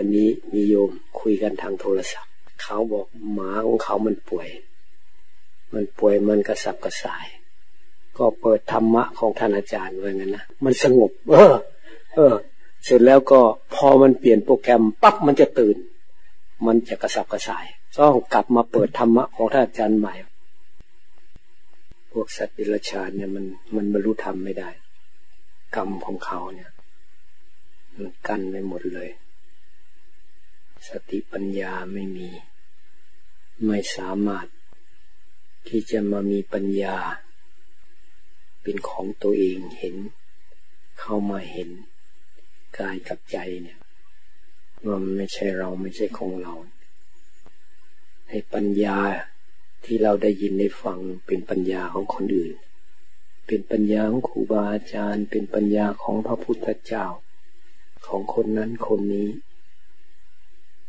วันนี้มีโยมคุยกันทางโทรศัพท์ เขาบอกหมาของเขามันป่วย มันป่วยมันกระสับกระส่าย ก็เปิดธรรมะของท่านอาจารย์ไว้งั้นนะมันสงบ เออ เออ เสร็จแล้วก็พอมันเปลี่ยนโปรแกรมปั๊บมันจะตื่น มันจะกระสับกระส่ายต้องกลับมาเปิดธรรมะของท่านอาจารย์ใหม่ พวกสัตว์ดิลชานเนี่ยมันมันบรรลุธรรมไม่ได้ กรรมของเขาเนี่ยมันกั้นไปหมดเลย สติปัญญาไม่มี ไม่สามารถ ที่จะมามีปัญญา เป็นของตัวเองเห็น เข้ามาเห็นกายกับใจเนี่ยว่ามันไม่ใช่เราไม่ใช่ของเรา ให้ปัญญาที่เราได้ยินได้ฟังเป็นปัญญาของคนอื่น เป็นปัญญาของครูบาอาจารย์ เป็นปัญญาของพระพุทธเจ้า ของคนนั้นคนนี้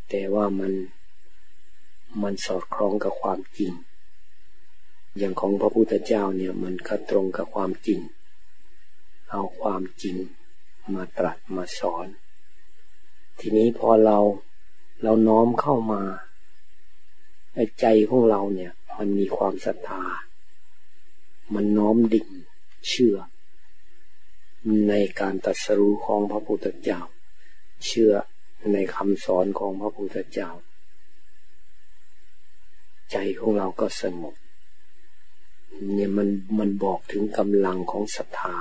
แต่ว่ามันมันสอดคล้องกับความจริง อย่างของพระพุทธเจ้าเนี่ยมันก็ตรงกับความจริง เอาความจริงมาตรัสมาสอน ทีนี้พอเราเราน้อมเข้ามาใจของเราเนี่ยมันมีความศรัทธา มันน้อมดิ่งเชื่อ ในการตัดสรู้ของพระพุทธเจ้า เชื่อ ในคำสอนของพระพุทธเจ้า ใจของเราก็สงบเนี่ยมันมันบอกถึงกำลังของศรัทธา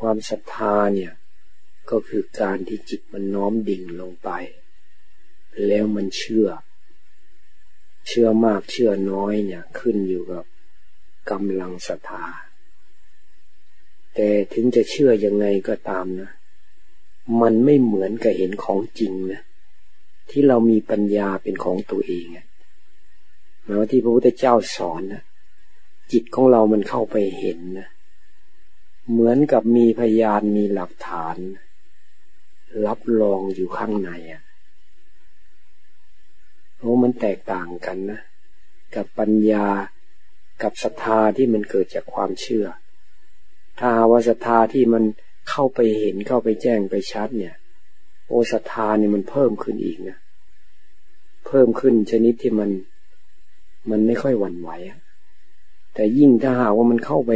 ความศรัทธาเนี่ย ก็คือการที่จิตมันน้อมดิ่งลงไป แล้วมันเชื่อ เชื่อมากเชื่อน้อยเนี่ย ขึ้นอยู่กับกำลังศรัทธา แต่ถึงจะเชื่อยังไงก็ตามนะ มันไม่เหมือนกับเห็นของจริงนะที่เรามีปัญญาเป็นของตัวเองหมายว่าที่พระพุทธเจ้าสอนนะจิตของเรามันเข้าไปเห็นนะเหมือนกับมีพยานมีหลักฐาน รับรองอยู่ข้างในอะ่ะโอ้มันแตกต่างกันนะ กับปัญญากับศรัทธาที่มันเกิดจากความเชื่อ ถ้าว่าศรัทธาที่มัน เข้าไปเห็นเข้าไปแจ้งไปชัดเนี่ย โอศรัทธาเนี่ยมันเพิ่มขึ้นอีกนะเพิ่มขึ้นชนิดที่มันมันไม่ค่อยหวั่นไหวอะแต่ยิ่งถ้าหากว่ามันเข้าไป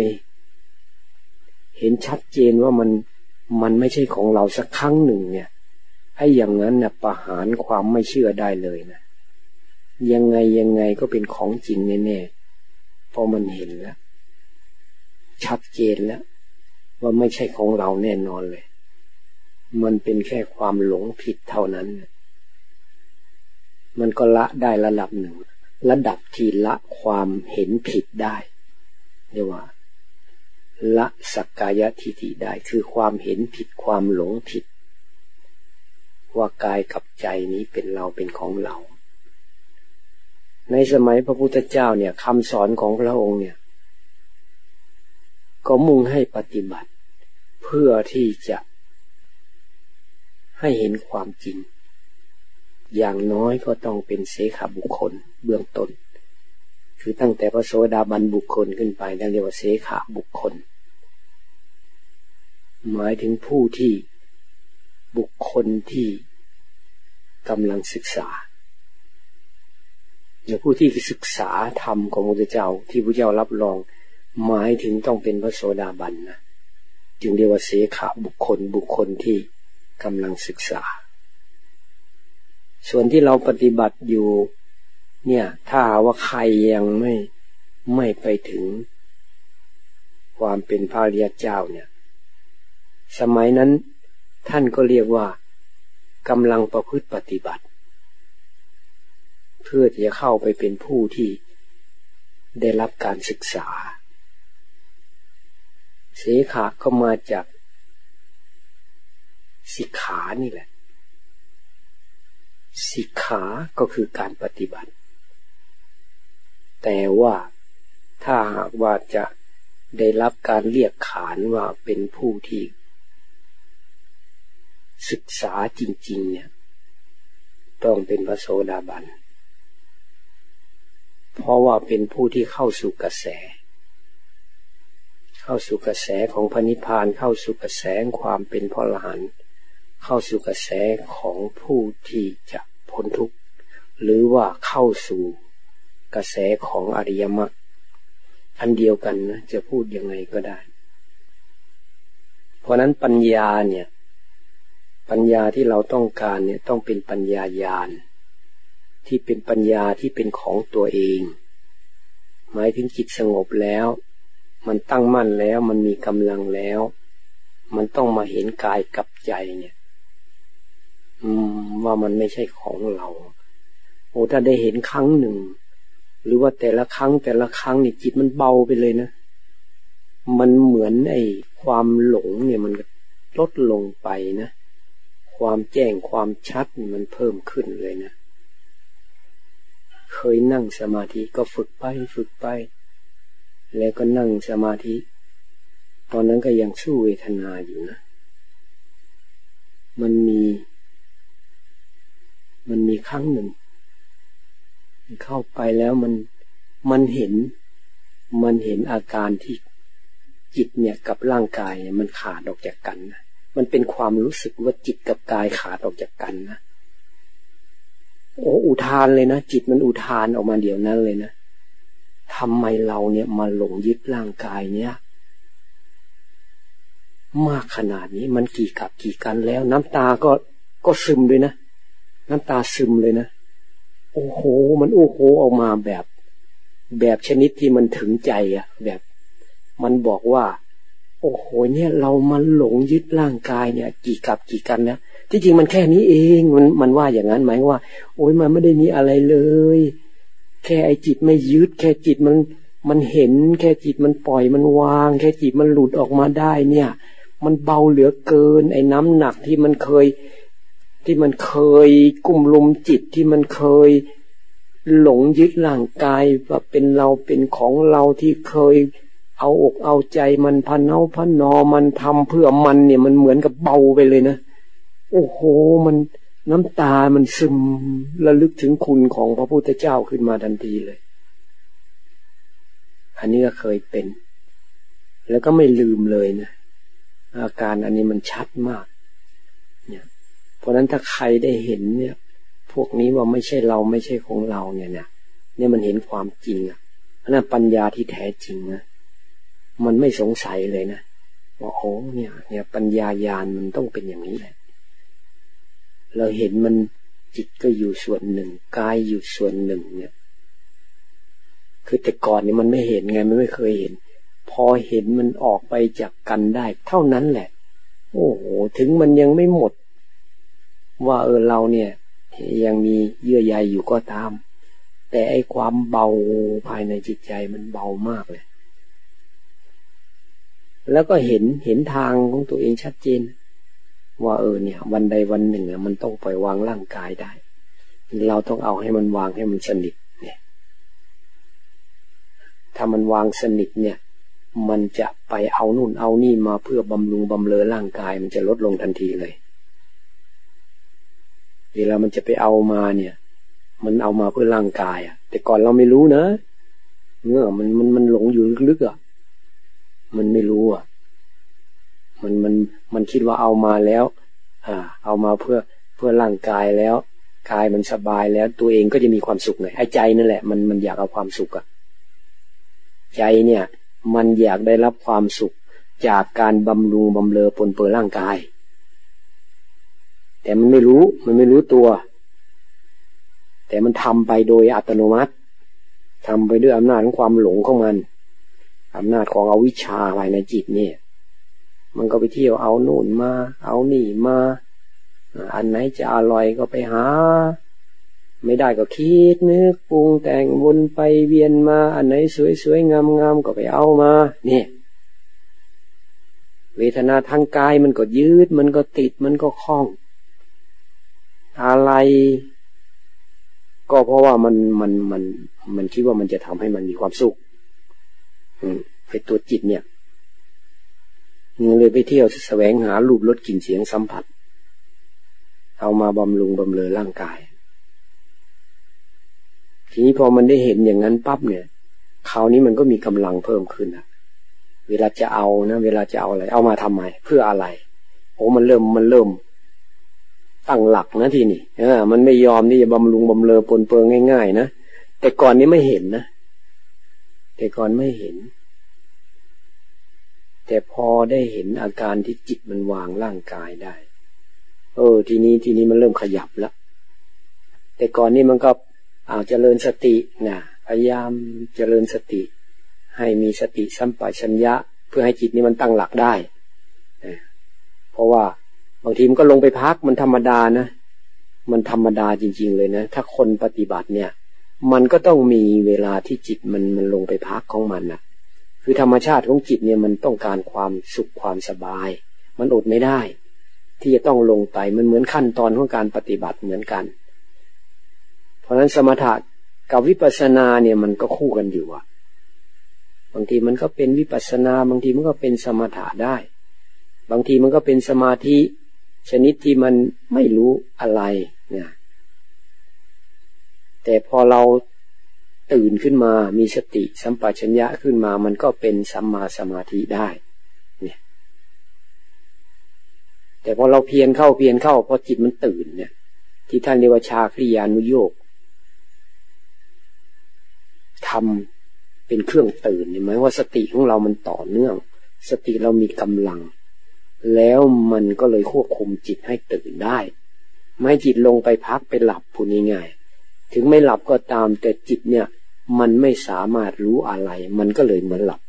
เห็นชัดเจนว่ามันมันไม่ใช่ของเราสักครั้งหนึ่งเนี่ยไอ้อย่างนั้นเนี่ยประหารความไม่เชื่อได้เลยนะยังไงยังไงก็เป็นของจริงแน่ๆพอมันเห็นแล้วชัดเจนแล้ว ว่าไม่ใช่ของเราแน่นอนเลย มันเป็นแค่ความหลงผิดเท่านั้น มันก็ละได้ระดับหนึ่ง ระดับที่ละความเห็นผิดได้เรียกว่า ละสักกายทิฏฐิได้คือความเห็นผิดความหลงผิด ว่ากายกับใจนี้เป็นเราเป็นของเรา ในสมัยพระพุทธเจ้าเนี่ยคำสอนของพระองค์เนี่ย ก็มุ่งให้ปฏิบัติ เพื่อที่จะ ให้เห็นความจริง อย่างน้อยก็ต้องเป็นเสขาบุคคลเบื้องต้น คือตั้งแต่พระโสดาบันบุคคลขึ้นไปนั่นเรียกว่าเสขาบุคคล หมายถึงผู้ที่บุคคลที่กำลังศึกษาอย่างผู้ที่ศึกษาธรรมของพระเจ้าที่พระเจ้ารับรอง หมายถึงต้องเป็นพระโสดาบันนะจึงเรียกว่าเสขาบุคคลบุคคลที่กำลังศึกษา ส่วนที่เราปฏิบัติอยู่ เนี่ย ถ้าว่าใครยังไม่ไม่ไปถึง ความเป็นพระริยเจ้าเนี่ย สมัยนั้นท่านก็เรียกว่ากำลังประพฤติปฏิบัติ เพื่อที่จะเข้าไปเป็นผู้ที่ได้รับการศึกษา เสขาก็มาจากสิกขานี่แหละ สิกขาก็คือการปฏิบัติ แต่ว่าถ้าหากว่าจะได้รับการเรียกขานว่าเป็นผู้ที่ ศึกษาจริง ๆ เนี่ย ต้องเป็นพระโสดาบัน เพราะว่าเป็นผู้ที่เข้าสู่กระแส เข้าสู่กระแสของพระนิพพานเข้าสู่กระแสความเป็นพระอรหันต์เข้าสู่กระแสของผู้ที่จะพ้นทุกข์หรือว่าเข้าสู่กระแสของอริยมรรคอันเดียวกันนะจะพูดยังไงก็ได้ เพราะนั้นปัญญาเนี่ย ปัญญาที่เราต้องการเนี่ยต้องเป็นปัญญาญาณที่เป็นปัญญาที่เป็นของตัวเอง หมายถึงจิตสงบแล้ว มันตั้งมั่นแล้ว มันมีกำลังแล้ว มันต้องมาเห็นกายกับใจเนี่ย อืม ว่ามันไม่ใช่ของเรา โอ้ถ้าได้เห็นครั้งหนึ่ง หรือว่าแต่ละครั้งแต่ละครั้งนี่จิตมันเบาไปเลยนะ มันเหมือนไอ้ความหลงเนี่ยมันลดลงไปนะ ความแจ้งความชัดมันเพิ่มขึ้นเลยนะ เคยนั่งสมาธิก็ฝึกไปฝึกไป แล้วก็นั่งสมาธิ ตอนนั้นก็ยังสู้เวทนาอยู่นะ มันมี มันมีครั้งหนึ่ง เข้าไปแล้วมันมันเห็น มันเห็นอาการที่จิตเนี่ยกับร่างกายเนี่ยมันขาดออกจากกันนะมันเป็นความรู้สึกว่าจิตกับกายขาดออกจากกันนะโอ้อุทานเลยนะจิตมันอุทานออกมาเดี๋ยวนั้นเลยนะ ทำไมเราเนี่ยมาหลงยึดร่างกายเนี่ย มากขนาดนี้มันกี่กับกี่กันแล้ว น้ำตาก็ก็ซึมด้วยนะ น้ำตาซึมเลยนะ โอ้โห มันโอ้โหออกมาแบบ แบบชนิดที่มันถึงใจอะแบบ มันบอกว่า โอ้โห เนี่ย เรามันหลงยึดร่างกายเนี่ย กี่กับกี่กันนะที่จริงมันแค่นี้เอง มันมันว่าอย่างนั้นหมายว่า โอ้ยมันไม่ได้มีอะไรเลย แค่ไอจิตไม่ยึด แค่จิตมันมันเห็น แค่จิตมันปล่อยมันวาง แค่จิตมันหลุดออกมาได้เนี่ย มันเบาเหลือเกิน ไอ้น้ำหนักที่มันเคย ที่มันเคยกุมลุมจิตที่มันเคย หลงยึดร่างกายว่าเป็นเราเป็นของเราที่เคย เอาอกเอาใจมันพันเนาพันนอมันทำเพื่อมันเนี่ยมันเหมือนกับเบาไปเลยนะโอ้โหมัน น้ำตามันซึมระลึกถึงคุณของพระพุทธเจ้าขึ้นมาทันทีเลย อันนี้ก็เคยเป็น แล้วก็ไม่ลืมเลยนะ อาการอันนี้มันชัดมาก เนี่ย เพราะนั้นถ้าใครได้เห็นเนี่ย พวกนี้ว่าไม่ใช่เราไม่ใช่ของเราเนี่ยเนี่ยเนี่ยมันเห็นความจริงอะนั่นปัญญาที่แท้จริงนะ มันไม่สงสัยเลยนะว่าโอ้เนี่ย เนี่ย ปัญญายาณมันต้องเป็นอย่างนี้แหละ เราเห็นมันจิตก็อยู่ส่วนหนึ่งกายอยู่ส่วนหนึ่ง เนี่ย คือแต่ก่อนนี่มันไม่เห็นไงมันไม่เคยเห็น พอเห็นมันออกไปจากกันได้ เท่านั้นแหละ โอ้โหถึงมันยังไม่หมด ว่าเออเราเนี่ย ยังมีเยื่อใยอยู่ก็ตาม แต่ไอ้ความเบาภายในจิตใจมันเบามากเลยแล้วก็เห็นเห็นทางของตัวเองชัดเจน ว่าเออเนี่ย วันใดวันหนึ่งมันต้องปล่อยวางร่างกายได้ เราต้องเอาให้มันวางให้มันสนิทเนี่ย ถ้ามันวางสนิทเนี่ย มันจะไปเอานู่นเอานี่มาเพื่อบำรุงบำเรอร่างกาย มันจะลดลงทันทีเลย เวลามันจะไปเอามาเนี่ย มันเอามาเพื่อร่างกายอะ แต่ก่อนเราไม่รู้นะเงื่อมันมันมันหลงอยู่ลึกๆอะ มันไม่รู้อะ มันมันมันคิดว่าเอามาแล้ว อ่า เอามาเพื่อเพื่อร่างกายแล้วกายมันสบายแล้ว ตัวเองก็จะมีความสุขหน่อยไอ้ใจนั่นแหละมันมันอยากเอาความสุขอะใจเนี่ย มันอยากได้รับความสุขจากการบำรุงบำเรอปนเปื้อร่างกาย แต่มันไม่รู้มันไม่รู้ตัว แต่มันทำไปโดยอัตโนมัติทำไปด้วยอำนาจของความหลงของมันอำนาจของอวิชชาภายในจิตเนี่ย มันก็ไปเที่ยวเอาโน่นมา เอานี่มา อันไหนจะอร่อยก็ไปหา ไม่ได้ก็คิดนึกปรุงแต่งวนไปเวียนมา อันไหนสวยๆงามๆก็ไปเอามา เนี่ย เวทนาทางกายมันก็ยืด มันก็ติดมันก็คล้อง อะไร ก็เพราะว่ามันมันมัน มันคิดว่ามันจะทำให้มันมีความสุข อืมไอตัวจิตเนี่ย เลยไปเที่ยวแสวงหารูปรสกลิ่นเสียงสัมผัส เอามาบำรุงบำเรอร่างกาย ทีนี้พอมันได้เห็นอย่างนั้นปั๊บเนี่ยคราวนี้มันก็มีกำลังเพิ่มขึ้นอะเวลาจะเอานะเวลาจะเอาอะไร เอามาทำไมเพื่ออะไรโอ้มันเริ่มมันเริ่ม ตั้งหลักนะทีนี่เออมันไม่ยอมที่จะบำรุงบำเลอปนเปื้องง่าย ๆ นะแต่ก่อนนี้ไม่เห็นนะแต่ก่อนไม่เห็น แต่พอได้เห็นอาการที่จิตมันวางร่างกายได้ เออ ทีนี้ทีนี้มันเริ่มขยับแล้ว แต่ก่อนนี้มันก็อาจเจริญสตินะพยายามเจริญสติ ให้มีสติสัมปชัญญะ เพื่อให้จิตนี้มันตั้งหลักได้ เพราะว่าบางทีมันก็ลงไปพักมันธรรมดานะ มันธรรมดาจริง ๆ เลยนะ ถ้าคนปฏิบัติเนี่ย มันก็ต้องมีเวลาที่จิตมันมันลงไปพักของมันนะ คือธรรมชาติของจิตเนี่ยมันต้องการความสุขความสบาย มันอดไม่ได้ ที่จะต้องลงไปมันเหมือนขั้นตอนของการปฏิบัติเหมือนกัน เพราะฉะนั้นสมถะกับวิปัสสนาเนี่ยมันก็คู่กันอยู่อะบางทีมันก็เป็นวิปัสสนา บางทีมันก็เป็นสมถะได้ บางทีมันก็เป็นสมาธิชนิดที่มันไม่รู้อะไรเนะแต่พอเรา ตื่นขึ้นมา มีสติสัมปชัญญะขึ้นมา มันก็เป็นสัมมาสมาธิได้ เนี่ย แต่พอเราเพียนเข้าเพียนเข้าพอจิตมันตื่นเนี่ย ที่ท่านเรียกว่าชาคริยานุโยกทำเป็นเครื่องตื่นเห็นไหมว่าสติของเรามันต่อเนื่อง สติเรามีกำลัง แล้วมันก็เลยควบคุมจิตให้ตื่นได้ ไม่จิตลงไปพักไปหลับพูดง่ายๆถึงไม่หลับก็ตามแต่จิตเนี่ย มันไม่สามารถรู้อะไร มันก็เลยเหมือนหลับ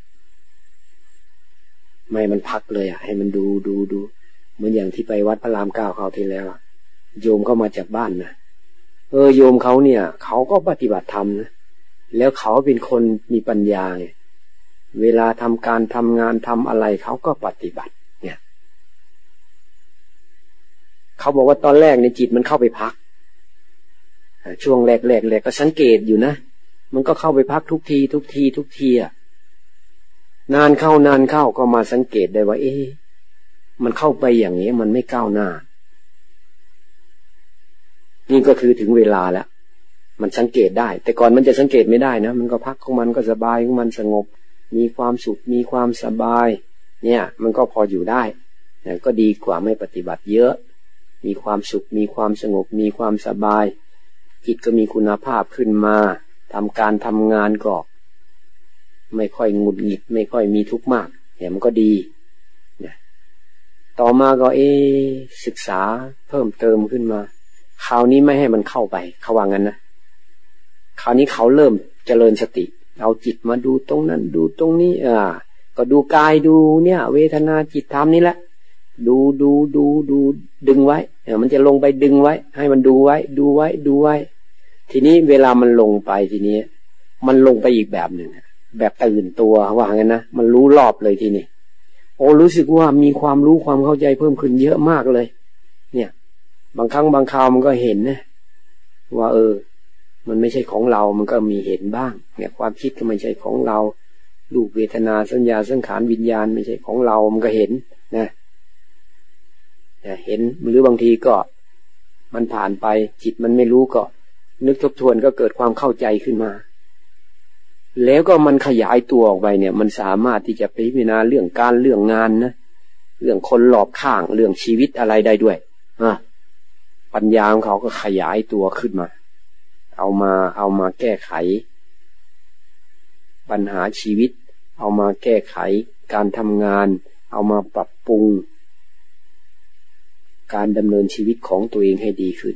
ไม่มันพักเลยอะ ให้มันดูดูดูเหมือนอย่างที่ไปวัดพระรามเก้าเขาที่แล้วโยมเข้ามาจากบ้านนะเออโยมเขาเนี่ย เขาก็ปฏิบัติธรรมนะแล้วเขาเป็นคนมีปัญญาไงเวลาทำการทำงานทำอะไรเขาก็ปฏิบัติ เนี่ย เขาบอกว่าตอนแรกในจิตมันเข้าไปพักช่วงแรกๆเลยก็สังเกตอยู่นะ มันก็เข้าไปพักทุกที ทุกที ทุกทีอะนานเข้านานเข้าก็มาสังเกตได้ว่า เอ๊ะมันเข้าไปอย่างนี้มันไม่ก้าวหน้า นี่ก็คือถึงเวลาแล้ว มันสังเกตได้ แต่ก่อนมันจะสังเกตไม่ได้นะ มันก็พักของมันก็สบายของมันสงบ มีความสุขมีความสบาย เนี่ย มันก็พออยู่ได้ก็ดีกว่าไม่ปฏิบัติเยอะ มีความสุขมีความสงบมีความสบาย จิตก็มีคุณภาพขึ้นมา ทำการทำงานก็ ไม่ค่อยงุดหงิด ไม่ค่อยมีทุกข์มาก เนี่ยมันก็ดีนะต่อมาก็เอศึกษาเพิ่มเติมขึ้นมา คราวนี้ไม่ให้มันเข้าไปเขาว่างั้นนะคราวนี้เขาเริ่มเจริญสติ เอาจิตมาดูตรงนั้น ดูตรงนี้ อ่า ก็ดูกายดูเนี่ย เวทนาจิตธรรมนี่แหละดูดูดูดูดึงไว้เอมันจะลงไปดึงไว้ ให้มันดูไว้ ดูไว้ ดูไว้ ทีนี้เวลามันลงไปทีนี้ มันลงไปอีกแบบหนึ่งแบบตื่นตัวว่างั้นนะมันรู้รอบเลยทีนี้โอ้รู้สึกว่ามีความรู้ความเข้าใจเพิ่มขึ้นเยอะมากเลย เนี่ย บางครั้งบางคราวมันก็เห็นนะ ว่า เออ มันไม่ใช่ของเรา มันก็มีเห็นบ้าง เนี่ย ความคิดก็ไม่ใช่ของเราลูกเวทนาสัญญาสังขารวิญญาณไม่ใช่ของเรา มันก็เห็นนะเห็นหรือบางทีก็ มันผ่านไปจิตมันไม่รู้ก็ นึกทบทวนก็เกิดความเข้าใจขึ้นมา แล้วก็มันขยายตัวออกไปเนี่ย มันสามารถที่จะพิจารณาเรื่องการเรื่องงานนะเรื่องคนหลอบข้างเรื่องชีวิตอะไรได้ด้วยอะปัญญาของเขาก็ขยายตัวขึ้นมา เอามาเอามาแก้ไข ปัญหาชีวิต เอามาแก้ไข การทำงาน เอามาปรับปรุง การดำเนินชีวิตของตัวเองให้ดีขึ้น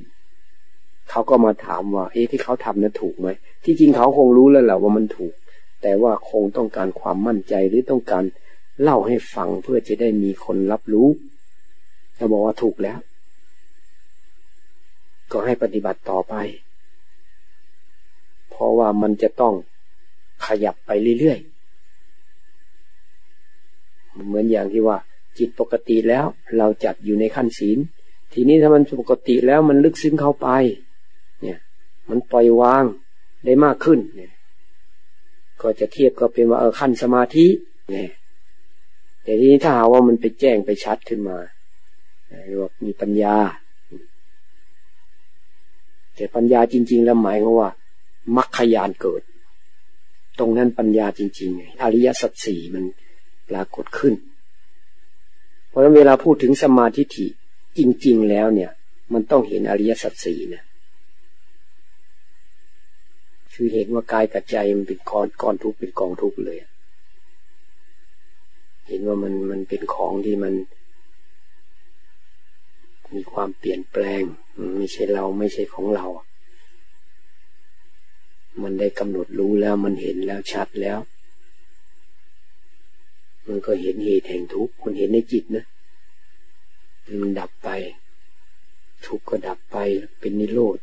เขาก็มาถามว่า เอ๊ะที่เขาทำนั้นถูกไหมที่จริงเขาคงรู้แล้วแหละว่ามันถูก แต่ว่าคงต้องการความมั่นใจหรือต้องการเล่าให้ฟังเพื่อจะได้มีคนรับรู้เขาบอกว่าถูกแล้ว ก็ให้ปฏิบัติต่อไป เพราะว่ามันจะต้องขยับไปเรื่อยๆ เหมือนอย่างที่ว่า จิตปกติแล้ว เราจัดอยู่ในขั้นศีล ทีนี้ถ้ามันปกติแล้วมันลึกซึ้งเข้าไป มันปล่อยวางได้มากขึ้นเนี่ยก็จะเทียบก็เป็นว่าเออขั้นสมาธิเนี่ยแต่ทีนี้ถ้าหาว่ามันไปแจ้งไปชัดขึ้นมาเรียกว่ามีปัญญา แต่ปัญญาจริง ๆ แล้วหมายว่ามัคคยานเกิด ตรงนั้นปัญญาจริงๆอริยสัจสี่มันปรากฏขึ้น เพราะฉะนั้นเวลาพูดถึงสมาธิิจริง ๆ แล้วเนี่ย มันต้องเห็นอริยสัจสี่เนะ คือเห็นว่ากายกับใจมันเป็นก้อนก้อนทุกข์เป็นกองทุกข์เลย เห็นว่ามันมันเป็นของที่มัน มีความเปลี่ยนแปลง ไม่ใช่เราไม่ใช่ของเรา มันได้กำหนดรู้แล้วมันเห็นแล้วชัดแล้ว มันก็เห็นเหตุแห่งทุกข์มันเห็นในจิตนะมันดับไป ทุกข์ก็ดับไปเป็นนิโรธ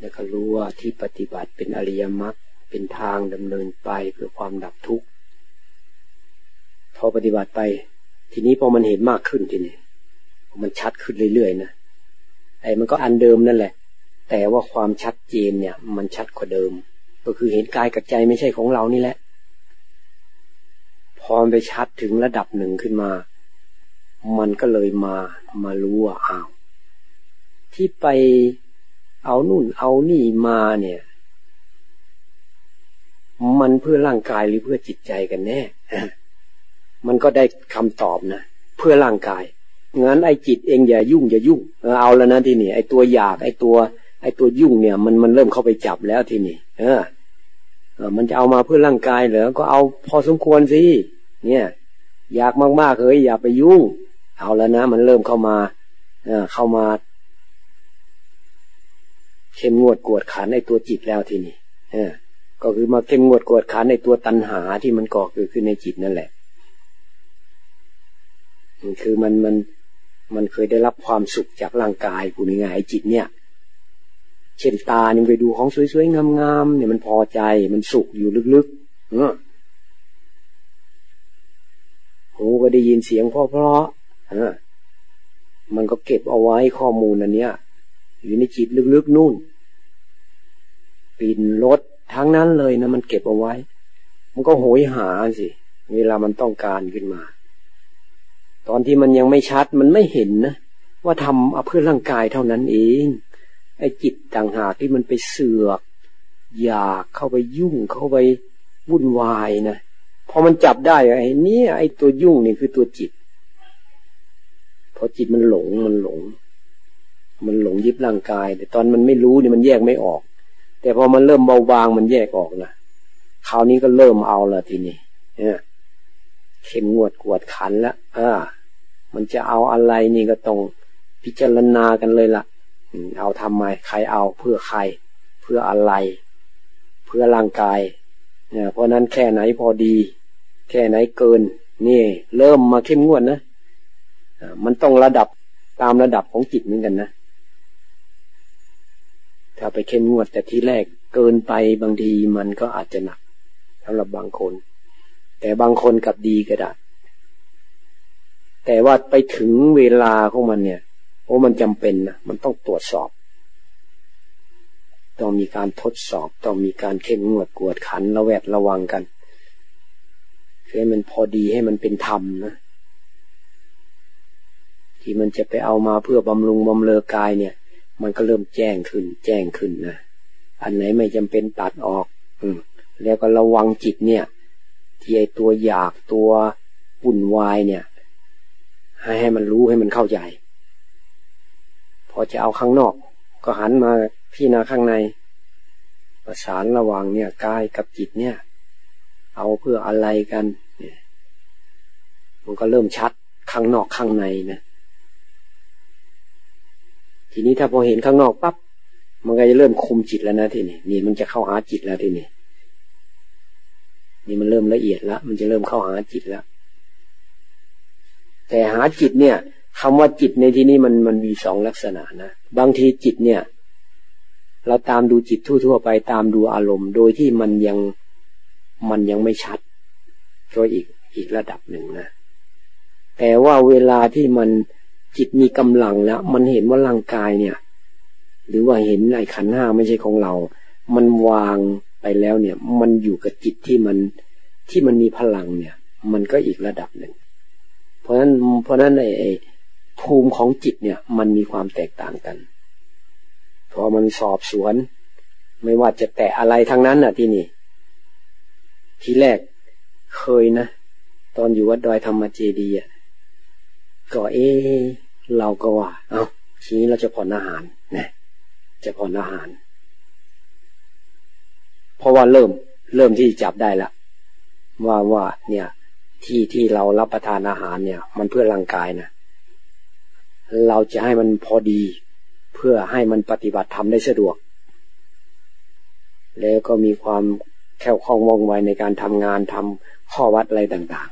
แล้วก็รู้ว่าที่ปฏิบัติเป็นอริยมรรคเป็นทางดำเนินไปเพื่อความดับทุกข์พอปฏิบัติไป ทีนี้พอมันเห็นมากขึ้นทีนี้มันชัดขึ้นเรื่อยๆนะไอ้มันก็อันเดิมนั่นแหละ แต่ว่าความชัดเจนเนี่ย มันชัดกว่าเดิม ก็คือเห็นกายกับใจไม่ใช่ของเรานี่แหละ พอไปชัดถึงระดับหนึ่งขึ้นมา มันก็เลยมามารู้ว่าอ้าวที่ไป เอานู่นเอานี่มาเนี่ย มันเพื่อร่างกายหรือเพื่อจิตใจกันแน่ มันก็ได้คำตอบนะ เพื่อร่างกาย งั้นไอ้จิตเองอย่ายุ่งอย่ายุ่ง เอาแล้วนะทีนี้ไอ้ตัวอยากไอ้ตัว ไอ้ตัวยุ่งเนี่ย มันมันเริ่มเข้าไปจับแล้วทีนี้เออมันจะเอามาเพื่อร่างกายเหรอ ก็เอาพอสมควรสิ เนี่ย อยากมากๆเฮ้ยอย่าไปยุ่ง เอาแล้วนะ มันเริ่มเข้ามา เออเข้ามา เข้มงวดกวดขันในตัวจิตแล้วทีนี้เออ ก็คือมาเข้มงวดกวดขันในตัวตัณหาที่มันก่อเกิดขึ้นในจิตนั่นแหละคือมันมันมันเคยได้รับความสุขจากร่างกายผู้นี้ไงจิตเนี่ย เช่นตาเนี่ยไปดูของสวยๆงามๆเนี่ยมันพอใจมันสุขอยู่ลึกๆเออหูก็ได้ยินเสียงเพราะเพราะเออมันก็เก็บเอาไว้ข้อมูลอันเนี้ย อยู่ในจิตลึกๆนู่นปินรถทั้งนั้นเลยนะมันเก็บเอาไว้ มันก็โหยหาสิ เวลามันต้องการขึ้นมา ตอนที่มันยังไม่ชัดมันไม่เห็นนะว่าทำเอาเพื่อร่างกายเท่านั้นเองไอ้จิตต่างหากที่มันไปเสือก อยากเข้าไปยุ่งเข้าไปวุ่นวายนะพอมันจับได้ไอ้นี่ไอ้ตัวยุ่งนี่คือตัวจิต พอจิตมันหลงมันหลง มันหลงยึดร่างกาย แต่ตอนมันไม่รู้เนี่ยมันแยกไม่ออก แต่พอมันเริ่มเบาบางมันแยกออกนะคราวนี้ก็เริ่มเอาละทีนี้เนี่ยเข้มงวดกวดขันละอ่า มันจะเอาอะไรนี่ก็ต้องพิจารณากันเลยละ่ะเอาทำไมใครเอาเพื่อใคร เพื่ออะไร เพื่อร่างกายเนี่ยเพราะนั้นแค่ไหนพอดี แค่ไหนเกิน นี่ เริ่มมาเข้มงวดนะมันต้องระดับตามระดับของจิตเหมือนกันนะ ถ้าไปเข้มงวดแต่ทีแรกเกินไปบางทีมันก็อาจจะหนักสำหรับบางคน แต่บางคนกับดีก็ได้แต่ว่าไปถึงเวลาของมันเนี่ยโอ้มันจำเป็นนะมันต้องตรวจสอบ ต้องมีการทดสอบ ต้องมีการเข้มงวดกวดขันระแวดระวังกันคือให้มันพอดีให้มันเป็นธรรมนะที่มันจะไปเอามาเพื่อบำรุงบำเลอกายเนี่ย มันก็เริ่มแจ้งขึ้น แจ้งขึ้นนะอันไหนไม่จำเป็นตัดออก อืมแล้วก็ระวังจิตเนี่ย ที่ไอตัวอยากตัวปุ่นวายเนี่ย ให้ให้มันรู้ให้มันเข้าใจ พอจะเอาข้างนอก ก็หันมาพี่นาข้างใน ประสานระวังเนี่ยกายกับจิตเนี่ย เอาเพื่ออะไรกัน เนี่ย มันก็เริ่มชัดข้างนอกข้างในนะ ทีนี้ถ้าพอเห็นข้างนอกปั๊บมันก็จะเริ่มคุมจิตแล้วนะทีนี้นี่มันจะเข้าหาจิตแล้วทีนี้นี่มันเริ่มละเอียดแล้วมันจะเริ่มเข้าหาจิตแล้ว แต่หาจิตเนี่ยคำว่าจิตในที่นี้มันมันมีสองลักษณะนะบางทีจิตเนี่ย เราตามดูจิตทั่ว ๆ ไปตามดูอารมณ์ โดยที่มันยังมันยังไม่ชัดก็อีกอีกระดับหนึ่งนะแต่ว่าเวลาที่มัน จิตมีกำลังแล้วมันเห็นว่าร่างกายเนี่ย หรือว่าเห็นไอ้ขันห้าไม่ใช่ของเรา มันวางไปแล้วเนี่ย มันอยู่กับจิตที่มันที่มันมีพลังเนี่ย มันก็อีกระดับหนึ่ง เพราะฉะนั้นเพราะฉะนั้นไอ้ภูมิของจิตเนี่ย มันมีความแตกต่างกันพอมันสอบสวน ไม่ว่าจะแตะอะไรทั้งนั้นน่ะที่นี่ ทีแรกเคยนะ ตอนอยู่วัดดอยธรรมเจดีย์ ก็เอเราก็ว่า เอา้าทีนี้เราจะผ่อนอาหารนะจะผ่อนอาหาร เพราะว่าเริ่ม เริ่มที่จับได้ละว่าว่า เนี่ย ที่ที่เรารับประทานอาหารเนี่ย มันเพื่อร่างกายนะเราจะให้มันพอดี เพื่อให้มันปฏิบัติทำได้สะดวก แล้วก็มีความแข็งคล่องว่องไวในการทำงานทำข้อวัดอะไรต่าง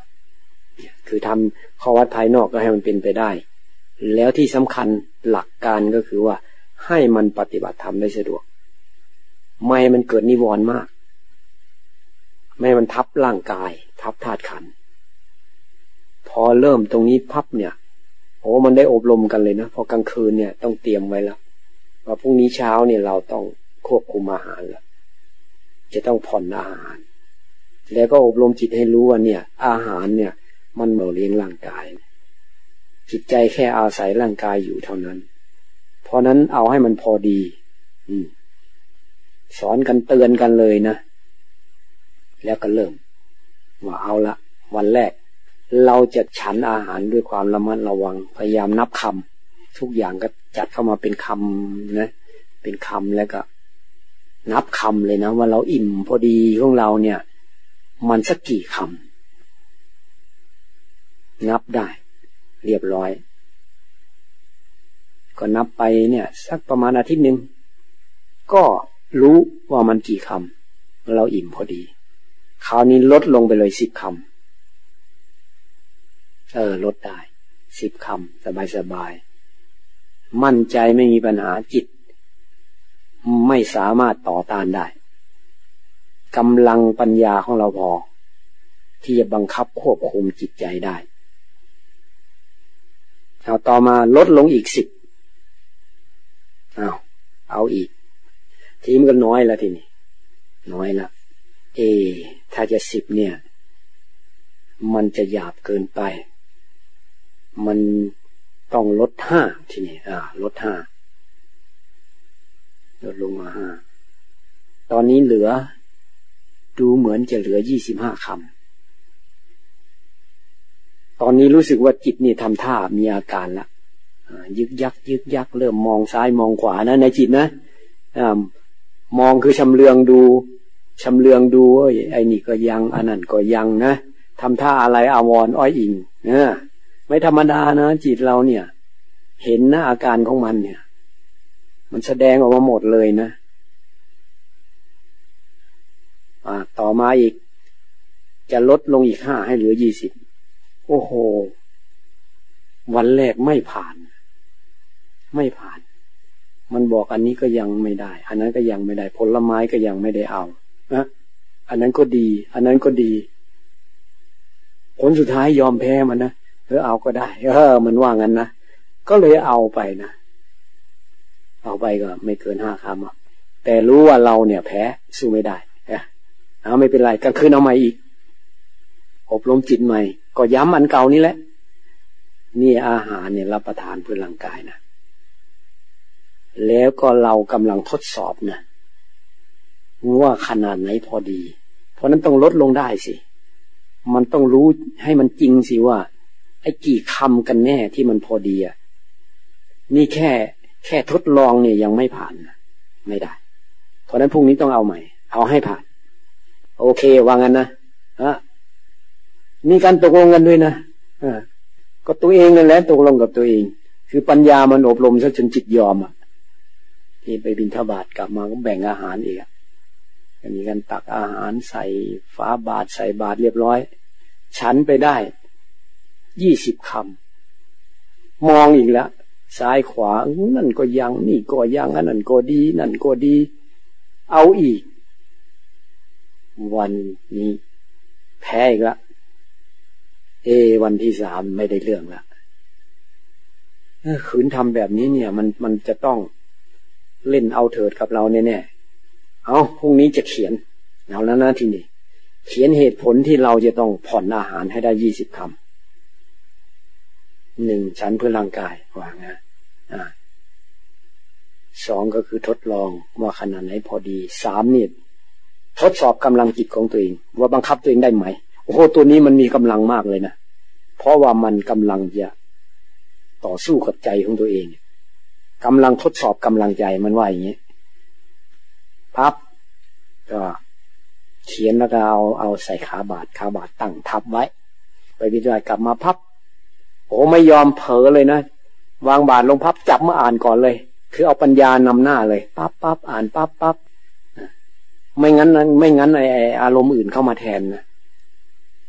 คือทำข้อวัดภายนอกก็ให้มันเป็นไปได้ แล้วที่สำคัญหลักการก็คือว่าให้มันปฏิบัติทำได้สะดวก ไม่มันเกิดนิวรณ์มาก ไม่มันทับร่างกาย ทับธาตุขัน พอเริ่มตรงนี้พับเนี่ยโอ้มันได้อบรมกันเลยนะพอกลางคืนเนี่ยต้องเตรียมไว้แล้วว่าพรุ่งนี้เช้าเนี่ยเราต้องควบคุมอาหารแล้วจะต้องผ่อนอาหาร แล้วก็อบรมจิตให้รู้ว่าเนี่ย อาหารเนี่ย มันเหมาเลี้ยงร่างกาย จิตใจแค่อาศัยร่างกายอยู่เท่านั้น เพราะนั้นเอาให้มันพอดี อืสอนกันเตือนกันเลยนะ แล้วก็เริ่ม ว่าเอาละวันแรก เราจะฉันอาหารด้วยความระมัดระวัง พยายามนับคำทุกอย่างก็จัดเข้ามาเป็นคำนะ เป็นคำแล้วก็ นับคำเลยนะ ว่าเราอิ่มพอดีของเราเนี่ย มันสักกี่คำ นับได้ เรียบร้อย ก็นับไปเนี่ย สักประมาณอาทิตย์หนึ่งก็รู้ว่ามันกี่คำเราอิ่มพอดี คราวนี้ลดลงไปเลยสิบคำเออ ลดได้สิบคำสบายสบาย มั่นใจไม่มีปัญหาจิต ไม่สามารถต่อต้านได้กำลังปัญญาของเราพอ ที่จะบังคับควบคุมจิตใจได้ เอาต่อมาลดลงอีกสิบเอาเอาอีก ทีมก็น้อยแล้วทีนี้น้อยละเอ ถ้าจะสิบเนี่ย มันจะหยาบเกินไป มันต้องลดห้าทีนี้อ่าลดห้าลดลงมาห้าตอนนี้เหลือ ดูเหมือนจะเหลือยี่สิบห้าคำ ตอนนี้รู้สึกว่าจิตนี่ทำท่ามีอาการละยึกยักยึกยักเริ่มมองซ้ายมองขวานะ ในจิตนะอมองคือชำเลืองดูชำเลืองดูไอ้นี่ก็ยังอันนั้นก็ยังนะทำท่าอะไรอาวรอ้อยอิงเนะไม่ธรรมดานะจิตเราเนี่ย เห็นนะอาการของมันเนี่ย มันแสดงออกมาหมดเลยนะอ่าต่อมาอีก จะลดลงอีกห้าให้เหลือยี่สิบ โอ้โห วันแรกไม่ผ่าน ไม่ผ่าน มันบอกอันนี้ก็ยังไม่ได้ อันนั้นก็ยังไม่ได้ ผลไม้ก็ยังไม่ได้เอานะอันนั้นก็ดี อันนั้นก็ดี ผลสุดท้ายยอมแพ้มันนะเออเอาก็ได้ เออ มันว่างั้นนะ ก็เลยเอาไปนะเอาไปก็ไม่เกินห้าคำแต่รู้ว่าเราเนี่ย แพ้สู้ไม่ได้เอาไม่เป็นไรก็คืนเอาใหม่อีกอบรมจิตใหม่ ก็ย้ำอันเก่านี่แหละ นี่อาหารเนี่ยรับประทานเพื่อร่างกายนะ แล้วก็เรากำลังทดสอบนะว่าขนาดไหนพอดี เพราะนั้นต้องลดลงได้สิ มันต้องรู้ให้มันจริงสิว่า ไอ้กี่คำกันแน่ที่มันพอดีอะนี่แค่แค่ทดลองเนี่ยยังไม่ผ่านนะไม่ได้ เพราะนั้นพรุ่งนี้ต้องเอาใหม่ เอาให้ผ่าน โอเควางันนะฮะ มีการตกลงกันด้วยนะอ่าก็ตัวเองนั่นแหละตกลงกับตัวเอง คือปัญญามันอบรมซะจนจิตยอมอะ ที่ไปบินทบาทกลับมาก็แบ่งอาหารเองมีการตักอาหารใส่ฝาบาทใส่บาทเรียบร้อย ฉันไปได้ยี่สิบคำมองอีกแล้วซ้ายขวานั่นก็ยังนี่ก็ยังนนั้นก็ดี นั่นก็ดี เอาอีก วันนี้แพ้อีกและ เอ วันที่สามไม่ได้เรื่องละขืนทำแบบนี้เนี่ย มันมันจะต้องเล่นเอาเถิดกับเราแน่ๆเอาพรุ่งนี้จะเขียนเอาแล้วนะทีนี้เขียนเหตุผลที่เราจะต้องผ่อนอาหารให้ได้ยี่สิบคำหนึ่งชั้นเพื่อร่างกายว่าไงสองก็คือทดลองว่าขนาดไหนพอดีสามนี่ทดสอบกำลังจิตของตัวเอง ว่าบังคับตัวเองได้ไหม โอ้โหตัวนี้มันมีกำลังมากเลยนะ เพราะว่ามันกำลังจะต่อสู้กับใจของตัวเองกำลังทดสอบกำลังใจมันว่าอย่างนี้พับก็เขียนแล้วก็เอาเอาใส่ขาบาดขาบาดตั้งทับไว้ ไปวิจัยกลับมาพับ โอ้ไม่ยอมเผลอเลยนะวางบาดลงพับจับมาอ่านก่อนเลย คือเอาปัญญานำหน้าเลยปั๊บปั๊บอ่านปั๊บปั๊บไม่งั้นไม่งั้นไออารมณ์อื่นเข้ามาแทนนะ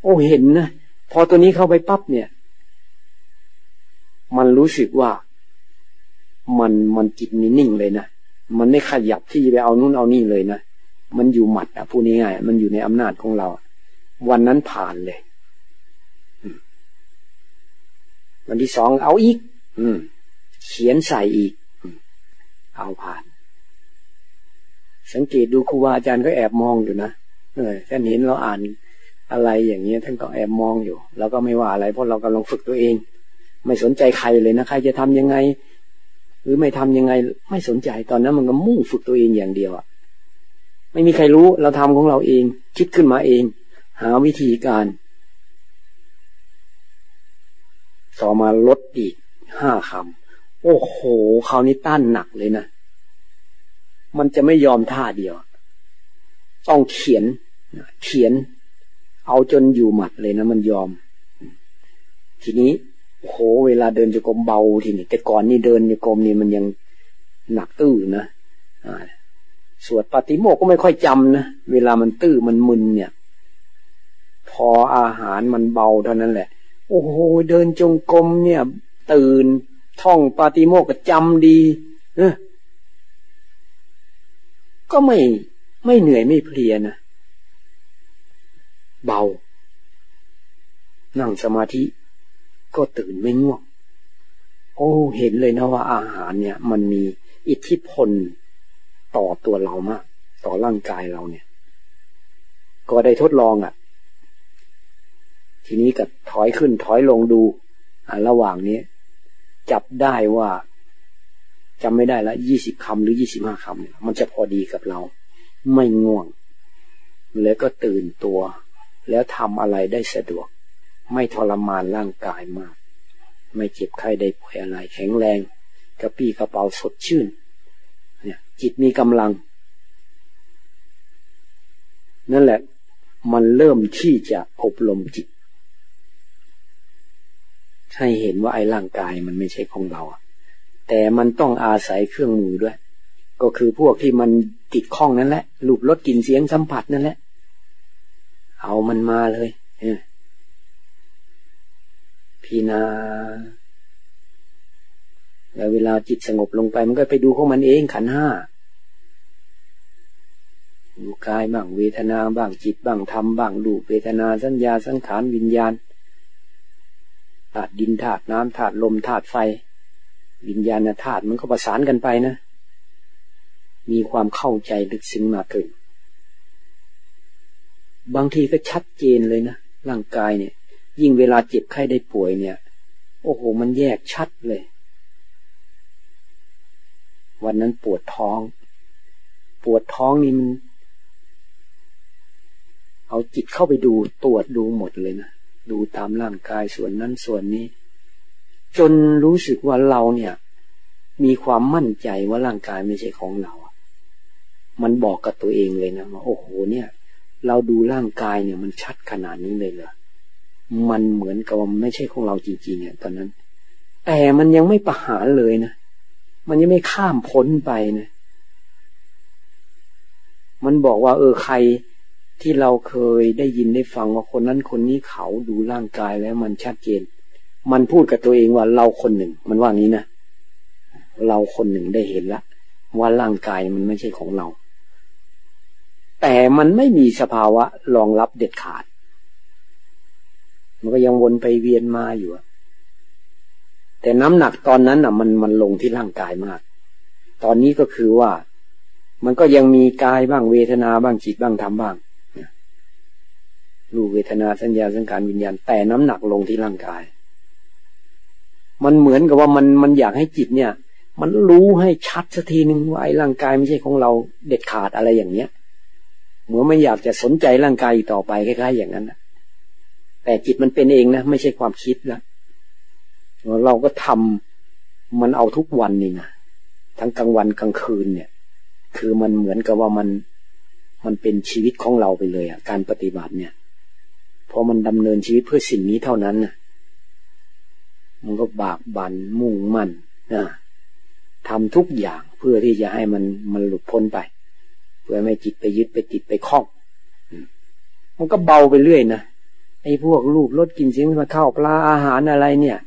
โอ้เห็นนะพอตัวนี้เข้าไปปั๊บเนี่ย มันรู้สึกว่า มันมันจิตนิ่งเลยนะมันไม่ขยับที่ไปเอานู่นเอานี่เลยนะมันอยู่หมัดอะพูดง่ายๆมันอยู่ในอำนาจของเรา วันนั้นผ่านเลยวันที่สองเอาอีก อืม เขียนใส่อีก เอาผ่าน สังเกตดูครูบาอาจารย์ก็แอบมองอยู่นะเออท่านเห็นเราอ่าน อะไรอย่างเงี้ยท่านก็แอบมองอยู่ แล้วก็ไม่ว่าอะไรเพราะเรากำลังฝึกตัวเอง ไม่สนใจใครเลยนะใครจะทำยังไง หรือไม่ทำยังไงไม่สนใจตอนนั้นมันก็มุ่งฝึกตัวเองอย่างเดียวอะไม่มีใครรู้เราทำของเราเอง คิดขึ้นมาเอง หาวิธีการ ต่อมาลดอีกห้าคำโอ้โหคราวนี้ต้านหนักเลยนะมันจะไม่ยอมท่าเดียว ต้องเขียนเขียน เอาจนอยู่หมัดเลยนะมันยอม ทีนี้โอ้โหเวลาเดินจะกรมเบาทีนี้แต่ก่อนนี่เดินจะกรมนี่มันยังหนักตื้อนะสวดปฏิโมกก็ไม่ค่อยจำนะเวลามันตื้อมันมึนเนี่ย พออาหารมันเบาเท่านั้นแหละ โอ้โหเดินจงกรมเนี่ย ตื่นท่องปฏิโมกก็จำดีเออก็ไม่ไม่เหนื่อยไม่เพลียนะ เบา นั่งสมาธิก็ตื่นไม่ง่วง โอ้ เห็นเลยนะว่าอาหารเนี่ย มันมีอิทธิพลต่อตัวเรามาก ต่อร่างกายเราเนี่ย ก็ได้ทดลองอะ่ะ ทีนี้ก็ถอยขึ้นถอยลงดูระหว่างนี้จับได้ว่าจำไม่ได้ละยี่สิบคำหรือยี่สิบห้าคำเนี่ยมันจะพอดีกับเรา ไม่ง่วง แล้วก็ตื่นตัว แล้วทำอะไรได้สะดวก ไม่ทรมานร่างกายมาก ไม่เจ็บไข้ได้ป่วยอะไร แข็งแรงกระปี้กระเป๋าสดชื่น เนี่ย จิตมีกำลัง นั่นแหละ มันเริ่มที่จะอบรมจิต ให้เห็นว่าไอ้ร่างกายมันไม่ใช่ของเราแต่มันต้องอาศัยเครื่องมือด้วย ก็คือพวกที่มันติดข้องนั่นแหละรูปรสกลิ่นเสียงสัมผัสนั่นแหละ เอามันมาเลยพีนา แล้วเวลาจิตสงบลงไปมันก็ไปดูของมันเองขันห้าดูกายบ้างเวทนาบ้างจิตบ้างธรรมบ้างดูเวทนาสัญญาสังขารวิญญาณธาตุดินธาตุน้ำธาตุลมธาตุไฟ วิญญาณธาตุมันก็ประสานกันไปนะ มีความเข้าใจลึกซึ้งมากขึ้น บางทีก็ชัดเจนเลยนะร่างกายเนี่ย ยิ่งเวลาเจ็บไข้ได้ป่วยเนี่ย โอ้โห มันแยกชัดเลย วันนั้นปวดท้อง ปวดท้องนี่มัน เอาจิตเข้าไปดูตรวจดูหมดเลยนะดูตามร่างกายส่วนนั้นส่วนนี้ จนรู้สึกว่าเราเนี่ย มีความมั่นใจว่าร่างกายไม่ใช่ของเรา มันบอกกับตัวเองเลยนะว่าโอ้โหเนี่ย เราดูร่างกายเนี่ยมันชัดขนาดนี้เลยเหรอมันเหมือนกับว่าไม่ใช่ของเราจริงๆเนี่ยตอนนั้น แต่มันยังไม่ประหารเลยนะ มันยังไม่ข้ามพ้นไปนะ มันบอกว่า เออใครที่เราเคยได้ยินได้ฟังว่าคนนั้นคนนี้เขาดูร่างกายแล้วมันชัดเจน มันพูดกับตัวเองว่าเราคนหนึ่ง มันว่างี้นะ เราคนหนึ่งได้เห็นละว่าร่างกายมันไม่ใช่ของเรา แต่มันไม่มีสภาวะรองรับเด็ดขาด มันก็ยังวนไปเวียนมาอยู่แต่น้ำหนักตอนนั้นอะ มันมันลงที่ร่างกายมาก ตอนนี้ก็คือว่า มันก็ยังมีกายบ้างเวทนาบ้างจิตบ้างธรรมบ้างรูเวทนาสัญญาสังขารวิญญาณ แต่น้ำหนักลงที่ร่างกาย มันเหมือนกับว่ามันมันอยากให้จิตเนี่ย มันรู้ให้ชัดสักทีหนึ่งว่าไอ้ร่างกายไม่ใช่ของเราเด็ดขาดอะไรอย่างเนี้ย เหมือนไม่อยากจะสนใจร่างกายต่อไปคล้ายๆอย่างนั้นนะแต่จิตมันเป็นเองนะไม่ใช่ความคิดแล้วเราก็ทมันเอาทุกวันนี่นะทั้งกลางวันกลางคืนเนี่ย คือมันเหมือนกับว่ามันมันเป็นชีวิตของเราไปเลยอะการปฏิบัติเนี่ยพอมันดำเนินชีวิตเพื่อสิ่งนี้เท่านั้นนะมันก็บากบันมุ่งมั่นนะทำทุกอย่างเพื่อที่จะให้มันมันหลุดพ้นไป เพื่อไม่จิตไปยึดไปติดไปคล้องมันก็เบาไปเรื่อยนะไอ้พวกรูปรสกินเสียงมาเข้าปลาอาหารอะไรเนี่ย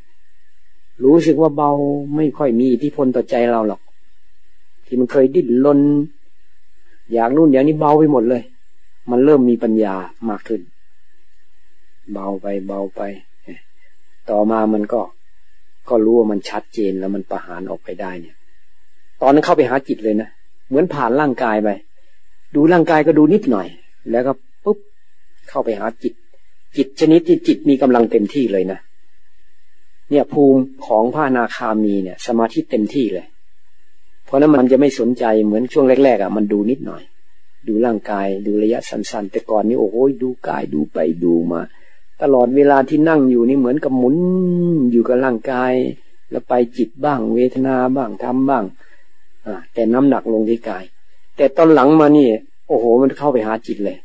รู้สึกว่าเบาไม่ค่อยมีอิทธิพลต่อใจเราหรอก ที่มันเคยดิ้นรนอยางนู่นอย่างนี้เบาไปหมดเลย มันเริ่มมีปัญญามากขึ้น เบาไปเบาไป ต่อมามันก็ ก็รู้ว่ามันชัดเจนแล้วมันประหารออกไปได้เนี่ย ตอนนั้นเข้าไปหาจิตเลยนะ เหมือนผ่านร่างกายไป ดูร่างกายก็ดูนิดหน่อย แล้วก็ปุ๊บเข้าไปหาจิต จิตชนิดที่จิตมีกำลังเต็มที่เลยนะเนี่ยภูมิของพระนาคามีเนี่ย สมาธิเต็มที่เลย เพราะนั้นมันจะไม่สนใจเหมือนช่วงแรกๆอะมันดูนิดหน่อย ดูร่างกายดูระยะสั้นๆแต่ก่อนนี้โอ้โหดูกายดูไปดูมา ตลอดเวลาที่นั่งอยู่นี่เหมือนกับหมุนอยู่กับร่างกาย แล้วไปจิตบ้าง เวทนาบ้างทำบ้างอ่าแต่น้ำหนักลงที่กาย แต่ตอนหลังมานี่ โอ้โห มันเข้าไปหาจิตเลย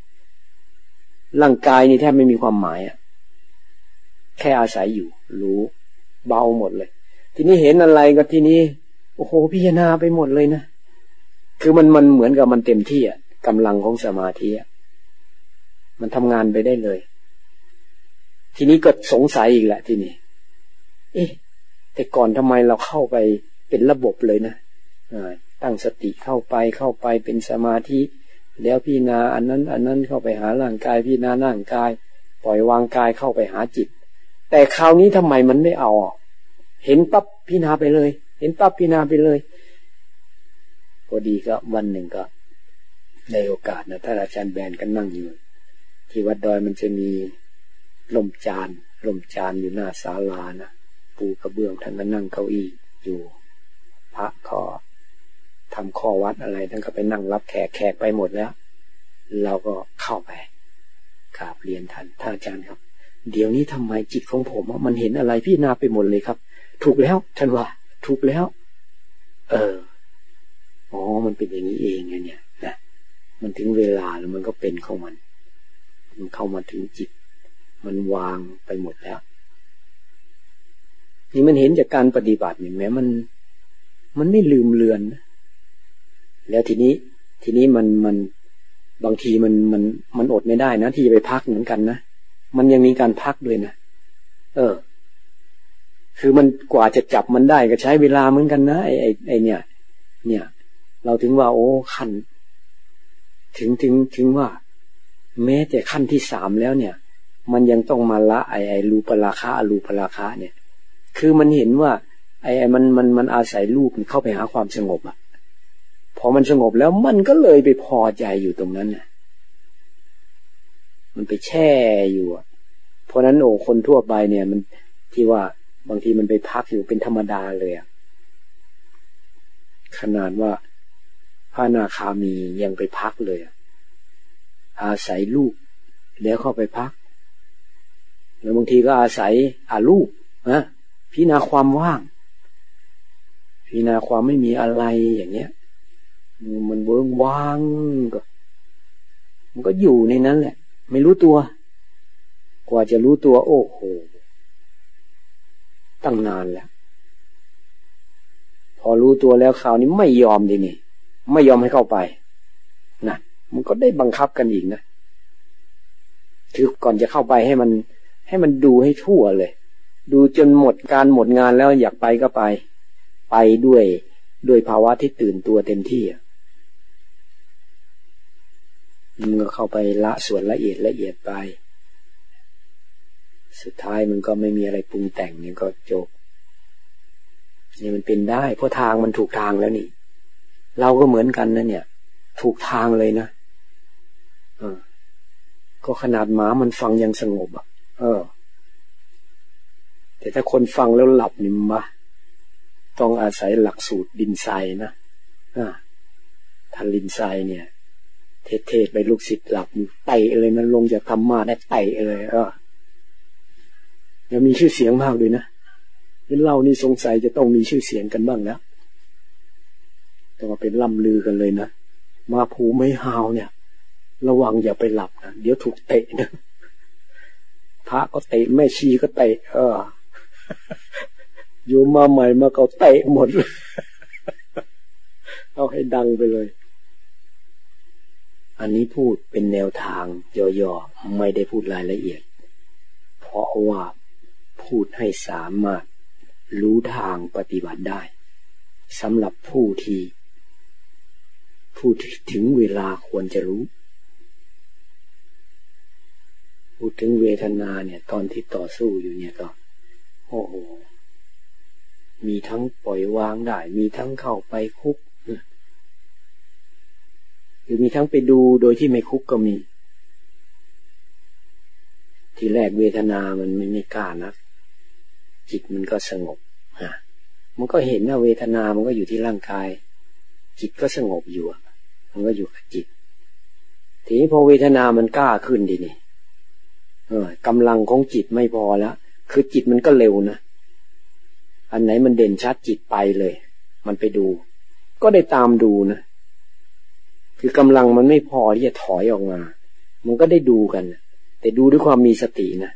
ร่างกายนี่แทบไม่มีความหมายอะแค่อาศัยอยู่ รู้ เบาหมดเลย ทีนี้เห็นอะไรก็ทีนี้ โอ้โหพิจารณาไปหมดเลยนะคือมันมันเหมือนกับมันเต็มที่อะกำลังของสมาธิอะมันทำงานไปได้เลย ทีนี้ก็สงสัยอีกแหละทีนี้เอ๊ะแต่ก่อนทำไมเราเข้าไปเป็นระบบเลยนะ ตั้งสติเข้าไปเข้าไปเป็นสมาธิ แล้วพี่นาอันนั้นอันนั้นเข้าไปหาร่างกายพี่นาร่างกาย ปล่อยวางกายเข้าไปหาจิต แต่คราวนี้ทำไมมันไม่เอา เห็นปั๊บพี่นาไปเลย เห็นปั๊บพินาไปเลยพอดีก็วันหนึ่งก็ในโอกาสนะท่านอาจารย์แบนก็นั่งอยู่ ที่วัดดอยมันจะมีลมจานลมจานอยู่หน้าศาลานะปูกระเบื้องท่านก็นั่งเก้าอี้อยู่ พระขอ ทำข้อวัดอะไรท่านก็ไปนั่งรับแขกแขกไปหมดแล้ว เราก็เข้าไปกราบเรียนท่านท่านอาจารย์ครับ เดี๋ยวนี้ทำไมจิตของผมมันเห็นอะไรพี่นาไปหมดเลยครับ ถูกแล้วท่านว่าทุกแล้ว เอออ๋อมันเป็นอย่างนี้เองไงเนี่ยนะมันถึงเวลาแล้วมันก็เป็นของมัน มันเข้ามาถึงจิต มันวางไปหมดแล้วนี่มันเห็นจากการปฏิบัติเนี่ยแม้มัน มันไม่ลืมเลือนนะ แล้วทีนี้ทีนี้มันมันบางทีมันมันมันอดไม่ได้นะที่จะไปพักเหมือนกันนะมันยังมีการพักด้วยนะเออ คือมันกว่าจะจับมันได้ก็ใช้เวลาเหมือนกันนะไอ้ไอเนี่ย เนี่ย เราถึงว่า โอ้ขั้นถึงถึงถึงว่า แม้แต่ขั้นที่สามแล้วเนี่ย มันยังต้องมาละไอไอรูปราคาอรูปราคาเนี่ย คือมันเห็นว่า ไอไอมันมันมันอาศัยรูปเข้าไปหาความสงบอะ อมันสงบแล้วมันก็เลยไปพอใจอยู่ตรงนั้นน่ะ มันไปแช่อยู่เพราะนั้นโอ้คนทั่วไปเนี่ย มันที่ว่าบางทีมันไปพักอยู่เป็นธรรมดาเลยอะขนาดว่าพระนาคามียังไปพักเลยอาศัยลูกแล้วเข้าไปพัก แล้วบางทีก็อาศัยอาลูกนะพินาความว่างพินาความไม่มีอะไรอย่างเงี้ย มันเบิ้งว่างก็ มันก็อยู่ในนั้นแหละ ไม่รู้ตัว กว่าจะรู้ตัวโอ้โห ตั้งนานแล้ว พอรู้ตัวแล้วคราวนี้ไม่ยอมดีนี่ไม่ยอมให้เข้าไปนะมันก็ได้บังคับกันอีกนะคือก่อนจะเข้าไปให้มัน ให้มันดูให้ทั่วเลย ดูจนหมดการหมดงานแล้วอยากไปก็ไป ไปด้วยด้วยภาวะที่ตื่นตัวเต็มที่ มันก็เข้าไปละส่วนละเอียดละเอียดไป สุดท้ายมันก็ไม่มีอะไรปรุงแต่งเนี่ยก็จบนี่มันเป็นได้ เพราะทางมันถูกทางแล้วนี่ เราก็เหมือนกันนะเนี่ย ถูกทางเลยนะเออก็ขนาดหมามันฟังยังสงบอะ เออ แต่ถ้าคนฟังแล้วหลับนี่มาต้องอาศัยหลักสูตรดินทรายนะอ่าทันลินทรายเนี่ย เทศไปลูกศิษย์หลับไต่เลยนลงจากธรรมะได้ไต่เลยเออยังมีชื่อเสียงมากด้วยนะเห็นเรานี่สงสัยจะต้องมีชื่อเสียงกันบ้างแล้วแต่ว่าเป็นล่ำลือกันเลยนะมาผูไม่หาวเนี่ย ระวังอย่าไปหลับนะเดี๋ยวถูกเตะนะพระก็เตะแม่ชีก็เตะเอออยู่มาใหม่มาเขาเตะหมด เอาให้ดังไปเลย อันนี้พูดเป็นแนวทางย่อๆไม่ได้พูดรายละเอียด เพราะว่าพูดให้สามารถรู้ทางปฏิบัติได้สำหรับผู้ที่พูดถึงเวลาควรจะรู้ พูดถึงเวทนาเนี่ย ตอนที่ต่อสู้อยู่เนี่ยก็โอ้โหมีทั้งปล่อยวางได้ มีทั้งเข้าไปคุก หรือมีทั้งไปดูโดยที่ไม่คุกก็มี ทีแรกเวทนามันไม่ไม่กล้านะจิตมันก็สงบฮะมันก็เห็นว่าเวทนามันก็อยู่ที่ร่างกาย จิตก็สงบอยู่มันก็อยู่กับจิต ทีนี้พอเวทนามันกล้าขึ้นดีนี่เออกำลังของจิตไม่พอแล้วคือจิตมันก็เร็วนะอันไหนมันเด่นชัดจิตไปเลย มันไปดู ก็ได้ตามดูนะ คือกำลังมันไม่พอที่จะถอยออกมา มันก็ได้ดูกัน แต่ดูด้วยความมีสตินะ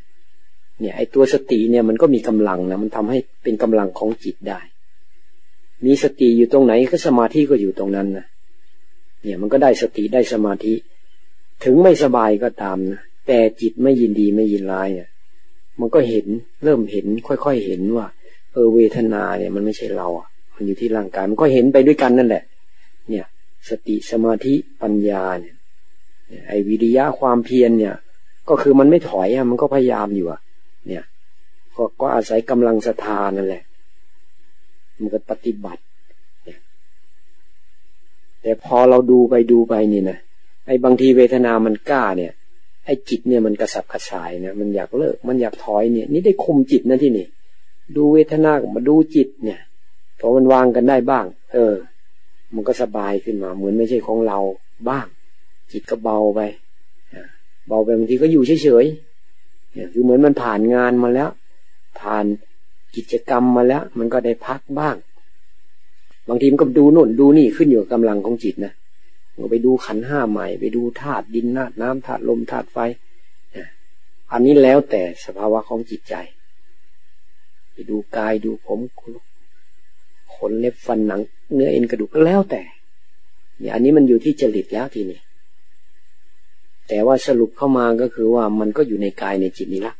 เนี่ยไอตัวสติเนี่ยมันก็มีกำลังนะมันทำให้เป็นกำลังของจิตได้ มีสติอยู่ตรงไหนก็สมาธิก็อยู่ตรงนั้นนะเนี่ยมันก็ได้สติได้สมาธิ ถึงไม่สบายก็ตามนะแต่จิตไม่ยินดีไม่ยินร้ายเนี่ยมันก็เห็นเริ่มเห็น ค่อยๆเห็นว่า เออเวทนาเนี่ย มันไม่ใช่เราอะมันอยู่ที่ร่างกายมันก็เห็นไปด้วยกันนั่นแหละ เนี่ย สติสมาธิปัญญาเนี่ยไอ้วิริยะความเพียรเนี่ย ก็คือมันไม่ถอยอะมันก็พยายามอยู่อะเนี่ยก็ก็อาศัยกำลังศรัทธานั่นแหละ มันก็ปฏิบัติแต่พอเราดูไปดูไปนี่นะไอ้บางทีเวทนามันกล้าเนี่ย ไอ้จิตเนี่ยมันกระสับกระส่ายนะมันอยากเลิก มันอยากถอยเนี่ย นี่ได้คุมจิตนะที่นี่ ดูเวทนามาดูจิตเนี่ยพอมันวางกันได้บ้าง เออ มันก็สบายขึ้นมา เหมือนไม่ใช่ของเราบ้าง จิตก็เบาไปเบาไปบางทีก็อยู่เฉยๆเนี่ยคือเหมือนมันผ่านงานมาแล้ว ผ่านกิจกรรมมาแล้ว มันก็ได้พักบ้าง บางทีมันก็ดูโน่นดูนี่ขึ้นอยู่กับกำลังของจิตนะมันไปดูขันห้าใหม่ ไปดูธาตุดินธาตุน้ำธาตุลมธาตุไฟอันนี้แล้วแต่สภาวะของจิตใจ ไปดูกายดูผมขนเล็บฟันหนัง เนื้อเอ็นกระดูกก็แล้วแต่เนี่ยอันนี้มันอยู่ที่จริตแล้วทีนี้แต่ว่าสรุปเข้ามาก็คือว่ามันก็อยู่ในกายในจิตนี้ละ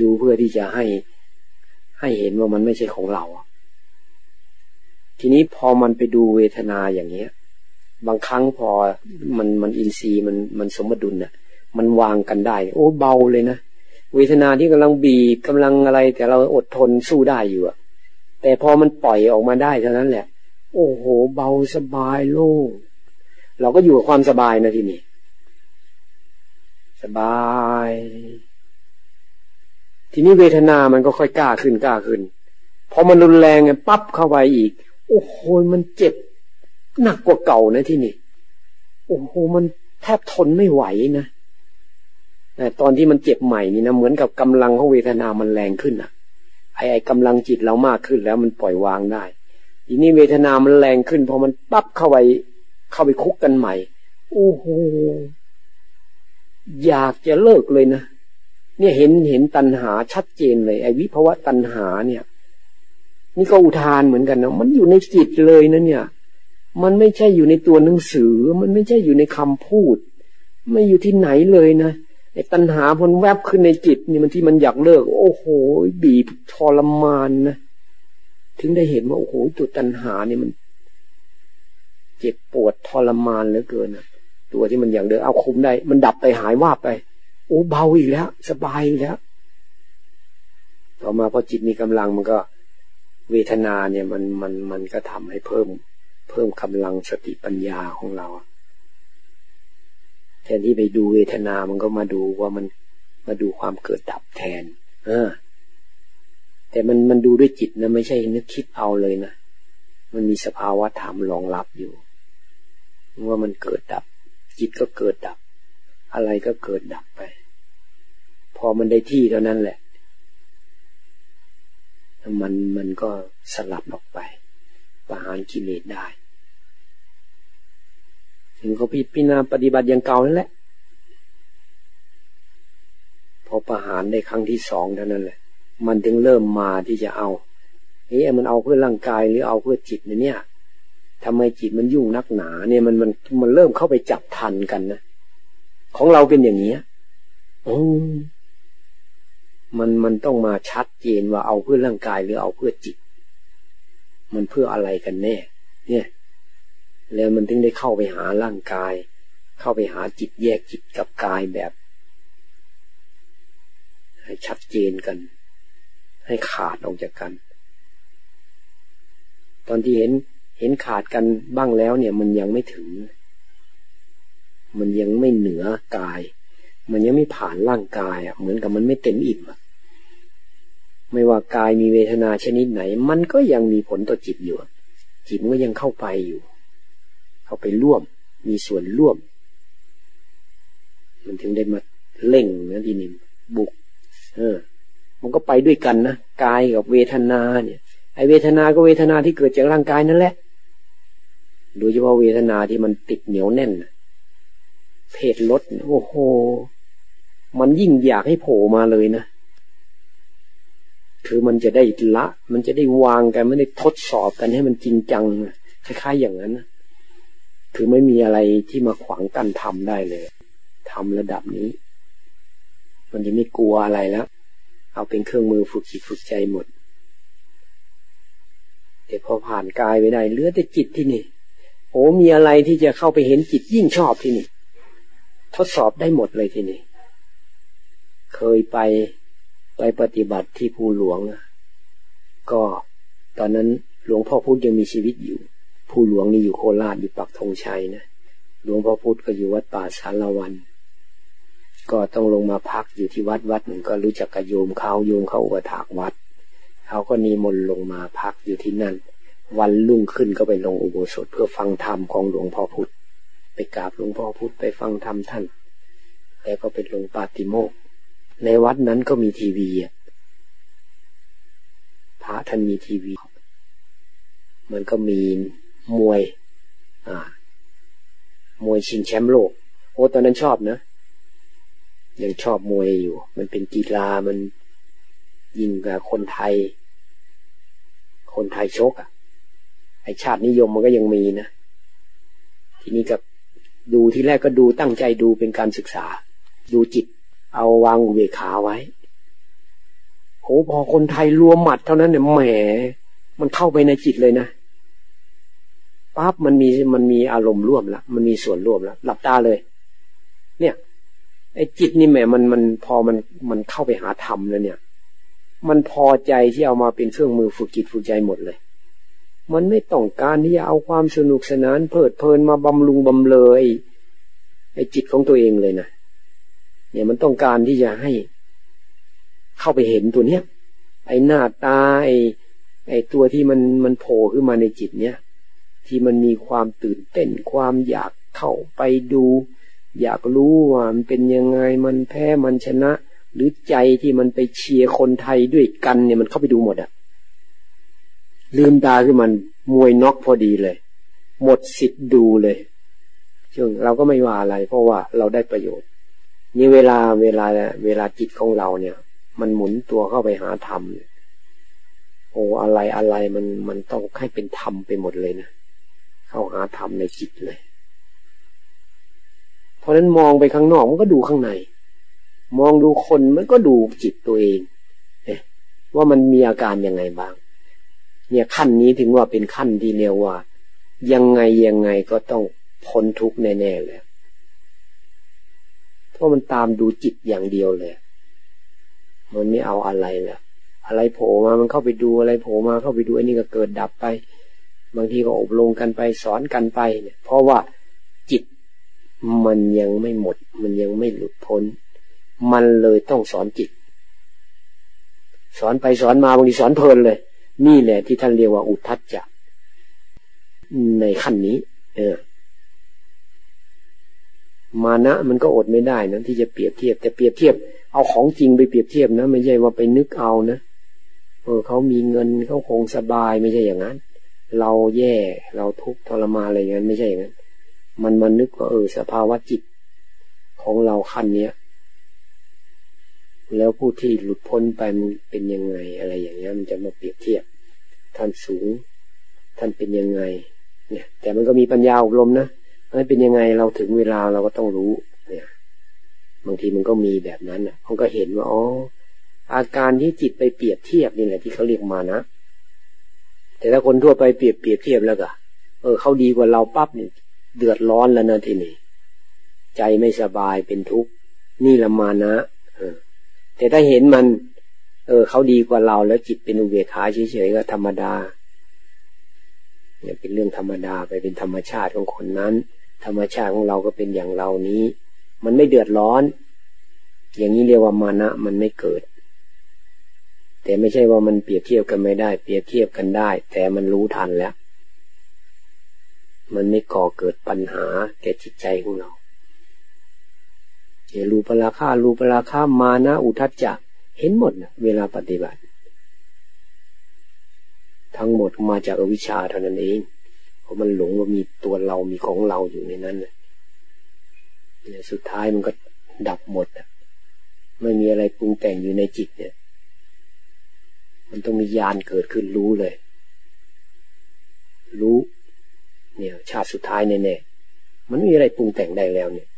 ดูเพื่อที่จะให้ให้เห็นว่ามันไม่ใช่ของเรา ทีนี้พอมันไปดูเวทนาอย่างเนี้ย บางครั้งพอมันมันอินทรีย์มันมันสมดุลเนี่ยมันวางกันได้ โอ้เบาเลยนะเวทนาที่กำลังบีบกำลังอะไร แต่เราอดทนสู้ได้อยู่อะ แต่พอมันปล่อยออกมาได้เท่านั้นแหละ โอ้โห เบาสบายโล่งเราก็อยู่กับความสบายนะทีนี้สบาย ทีนี้เวทนามันก็ค่อยกล้าขึ้นกล้าขึ้นพอมันรุนแรงไงปั๊บเข้าไปอีก โอ้โหมันเจ็บหนักกว่าเก่านะที่นี่โอ้โหมันแทบทนไม่ไหวนะแต่ตอนที่มันเจ็บใหม่นี่นะเหมือนกับกำลังของเวทนามันแรงขึ้นอะ ไอ้ไอ้กำลังจิตเรามากขึ้นแล้วมันปล่อยวางได้ ทีนี้เวทนามันแรงขึ้นพอมันปั๊บเข้าไปเข้าไปคุกกันใหม่โอ้โหอยากจะเลิกเลยนะเนี่ยเห็นเห็นตัณหาชัดเจนเลย ไอ้วิภวะตัณหาเนี่ย นี่ก็อุทานเหมือนกันนะมันอยู่ในจิตเลยนะเนี่ย มันไม่ใช่อยู่ในตัวหนังสือ มันไม่ใช่อยู่ในคำพูด ไม่อยู่ที่ไหนเลยนะ ไอ้ตัณหาพนแวบขึ้นในจิตนี่มันที่มันอยากเลิก โอ้โห บีบทรมานนะถึงได้เห็นว่าโอ้โหจุดตัณหานี่มัน เจ็บปวดทรมานเหลือเกินนะตัวที่มันอยากเลิกเอาคุมได้ มันดับไปหายว่าไป โอ้เบาอีกแล้ว สบายอีกแล้ว ต่อมาพอจิตมีกำลังมันก็เวทนาเนี่ยมันมันมันก็ทำให้เพิ่ม เพิ่มกำลังสติปัญญาของเรา แทนที่ไปดูเวทนา มันก็มาดูว่ามันมาดูความเกิดดับแทน เออ แต่มันมันดูด้วยจิตนะ ไม่ใช่นึกคิดเอาเลยนะ มันมีสภาวะธรรมรองรับอยู่ ว่ามันเกิดดับ จิตก็เกิดดับ อะไรก็เกิดดับไป พอมันได้ที่เท่านั้นแหละ มันมันก็สลัดออกไป ประหารกิเลสได้ ถึงเขาพิจารณาปฏิบัติอย่างเก่านั่นแหละ พอประหารได้ครั้งที่สองเท่านั้นแหละ มันถึงเริ่มมาที่จะเอาเฮ้ยมันเอาเพื่อร่างกายหรือเอาเพื่อจิตเนี่ยทำไมจิตมันยุ่งนักหนา เนี่ยมันมันมันเริ่มเข้าไปจับทันกันนะของเราเป็นอย่างนี้อมันมันต้องมาชัดเจนว่าเอาเพื่อร่างกายหรือเอาเพื่อจิต มันเพื่ออะไรกันแน่ เนี่ย แล้วมันถึงได้เข้าไปหาร่างกาย เข้าไปหาจิตแยกจิตกับกายแบบ ให้ชัดเจนกัน ให้ขาดออกจากกัน ตอนที่เห็นเห็นขาดกันบ้างแล้วเนี่ย มันยังไม่ถึง มันยังไม่เหนือกาย มันยังไม่ผ่านร่างกายอะ เหมือนกับมันไม่เต็มอิ่มอะไม่ว่ากายมีเวทนาชนิดไหน มันก็ยังมีผลต่อจิตอยู่ จิตมันก็ยังเข้าไปอยู่ เข้าไปร่วม มีส่วนร่วม มันถึงได้มาเล่งนะทีนี้บุก เออ มันก็ไปด้วยกันนะกายกับเวทนาเนี่ย ไอเวทนาก็เวทนาที่เกิดจากร่างกายนั่นแหละโดยเฉพาะเวทนาที่มันติดเหนียวแน่นเพศลดโอ้โห มันยิ่งอยากให้โผล่มาเลยนะ คือมันจะได้ละ มันจะได้วางกัน ไม่ได้ทดสอบกันให้มันจริงจังคล้ายๆอย่างนั้นนะ คือไม่มีอะไรที่มาขวางกั้นทำได้เลยทำระดับนี้ มันจะไม่กลัวอะไรแล้ว เอาเป็นเครื่องมือฝึกจิตฝึกใจหมดแต่พอผ่านกายไปได้เหลือแต่จิตที่นี่ โอ้มีอะไรที่จะเข้าไปเห็นจิตยิ่งชอบที่นี่ ทดสอบได้หมดเลยที่นี่ เคยไปไปปฏิบัติที่ภูหลวงก็ตอนนั้นหลวงพ่อพุธยังมีชีวิตอยู่ ภูหลวงนี่อยู่โคราชอยู่ปักธงชัยนะหลวงพ่อพุธก็อยู่วัดป่าสารวัน ก็ต้องลงมาพักอยู่ที่วัดวัดหนึ่งก็รู้จักกับโยมเขาโยมเขาอุปถากวัดเขาก็นิมนต์ลงมาพักอยู่ที่นั่น วันรุ่งขึ้นก็ไปลงอุโบสถเพื่อฟังธรรมของหลวงพ่อพุธไปกราบหลวงพ่อพุธไปฟังธรรมท่าน แล้วก็ไปลงปาติโมกในวัดนั้นก็มีทีวีพระท่านมีทีวี มันก็มี มวย อ่า มวยชิงแชมป์โลก โอ้ตอนนั้นชอบนะยังชอบมวยอยู่ มันเป็นกีฬามันยิงกับคนไทย คนไทยชกอะ ไอชาตินิยมมันก็ยังมีนะ ทีนี้กับดูที่แรกก็ดูตั้งใจดูเป็นการศึกษา ดูจิต เอาวางเวขาไว้โหพอคนไทยรวมหมัดเท่านั้นเนี่ยแหม มันเข้าไปในจิตเลยนะ ปั๊บมันมีมันมีอารมณ์ร่วมละมันมีส่วนร่วมละหลับตาเลย เนี่ยไอ้จิตนี่แหมมันมันพอมันมันเข้าไปหาธรรมแล้วเนี่ย มันพอใจที่เอามาเป็นเครื่องมือฝึกจิตฝึกใจหมดเลย มันไม่ต้องการที่จะเอาความสนุกสนานเพลิดเพลินมาบำรุงบำเลยไอ้จิตของตัวเองเลยนะเนี่ยมันต้องการที่จะให้ เข้าไปเห็นตัวเนี้ยไอ้หน้าตาไอ้ไอ้ตัวที่มันมันโผล่ขึ้นมาในจิตเนี้ย ที่มันมีความตื่นเต้นความอยากเข้าไปดู อยากรู้ว่ามันเป็นยังไงมันแพ้มันชนะ หรือใจที่มันไปเชียร์คนไทยด้วยกันเนี่ยมันเข้าไปดูหมดอะลืมตาขึ้นมันมวยน็อกพอดีเลย หมดสิทธิ์ดูเลยซึ่งเราก็ไม่ว่าอะไร เพราะว่าเราได้ประโยชน์ นี่เวลาเวลาเวลาจิตของเราเนี่ย มันหมุนตัวเข้าไปหาธรรมโอ้อะไรอะไรมันมันต้องให้เป็นธรรมไปหมดเลยนะ เข้าหาธรรมในจิตเลย เพราะนั้นมองไปข้างนอกมันก็ดูข้างใน มองดูคนมันก็ดูจิตตัวเองว่ามันมีอาการยังไงบ้าง เนี่ยขั้นนี้ถึงว่าเป็นขั้นที่เรียกว่า ยังไงยังไงก็ต้องพ้นทุกข์แน่ๆเลยเพราะมันตามดูจิตอย่างเดียวเลย มันไม่เอาอะไรแหละอะไรโผล่มามันเข้าไปดูอะไรโผล่มาเข้าไปดูอันนี้ก็เกิดดับไป บางทีก็อบรมกันไปสอนกันไปเนี่ยเพราะว่าจิตมันยังไม่หมด มันยังไม่หลุดพ้น มันเลยต้องสอนจิต สอนไปสอนมาบางทีสอนเพลินเลย นี่แหละที่ท่านเรียกว่าอุทัจจะในขั้นนี้ เออ มานะมันก็อดไม่ได้นะที่จะเปรียบเทียบ แต่เปรียบเทียบ เอาของจริงไปเปรียบเทียบนะไม่ใช่ว่าไปนึกเอานะเออเขามีเงินเขาคงสบายไม่ใช่อย่างนั้น เราแย่เราทุกข์ทรมานอะไรอย่างนั้นไม่ใช่อย่างนั้นมันมันนึกว่าเออสภาวะจิตของเราขั้นเนี้ยแล้วผู้ที่หลุดพ้นไปมันเป็นยังไงอะไรอย่างเงี้ยมันจะมาเปรียบเทียบ ท่านสูง ท่านเป็นยังไง เนี่ย แต่มันก็มีปัญญาอบรมนะมันเป็นยังไงเราถึงเวลาเราก็ต้องรู้ เนี่ย บางทีมันก็มีแบบนั้นอะมันก็เห็นว่าอ๋ออาการที่จิตไปเปรียบเทียบนี่แหละที่เขาเรียกมานะ แต่ถ้าคนทั่วไปเปรียบเปรียบเทียบแล้วก็เออเขาดีกว่าเราปั๊บเนี่ยเดือดร้อนแล้วนะทีนี้ใจไม่สบายเป็นทุกข์นี่ละมานะแต่ถ้าเห็นมัน เออเขาดีกว่าเราแล้วจิตเป็นอุเบกขาเฉยๆก็ธรรมดาเนี่ยเป็นเรื่องธรรมดาไปเป็นธรรมชาติของคนนั้น ธรรมชาติของเราก็เป็นอย่างเรานี้ มันไม่เดือดร้อน อย่างนี้เรียกว่ามานะมันไม่เกิด แต่ไม่ใช่ว่ามันเปรียบเทียบกันไม่ได้ เปรียบเทียบกันได้ แต่มันรู้ทันแล้ว มันไม่ก่อเกิดปัญหาแก่จิตใจของเราเรูปราคารูปราคามานะอุทัจจะเห็นหมดนะเวลาปฏิบัติ ทั้งหมดมาจากอวิชชาเท่านั้นเอง เพราะมันหลงว่ามีตัวเรามีของเราอยู่ในนั้นเนี่ยสุดท้ายมันก็ดับหมด ไม่มีอะไรปรุงแต่งอยู่ในจิตเนี่ย มันต้องมีญาณเกิดขึ้นรู้เลย รู้ เนี่ย ชาติสุดท้ายแน่ๆมันไม่มีอะไรปรุงแต่งได้แล้วเนี่ย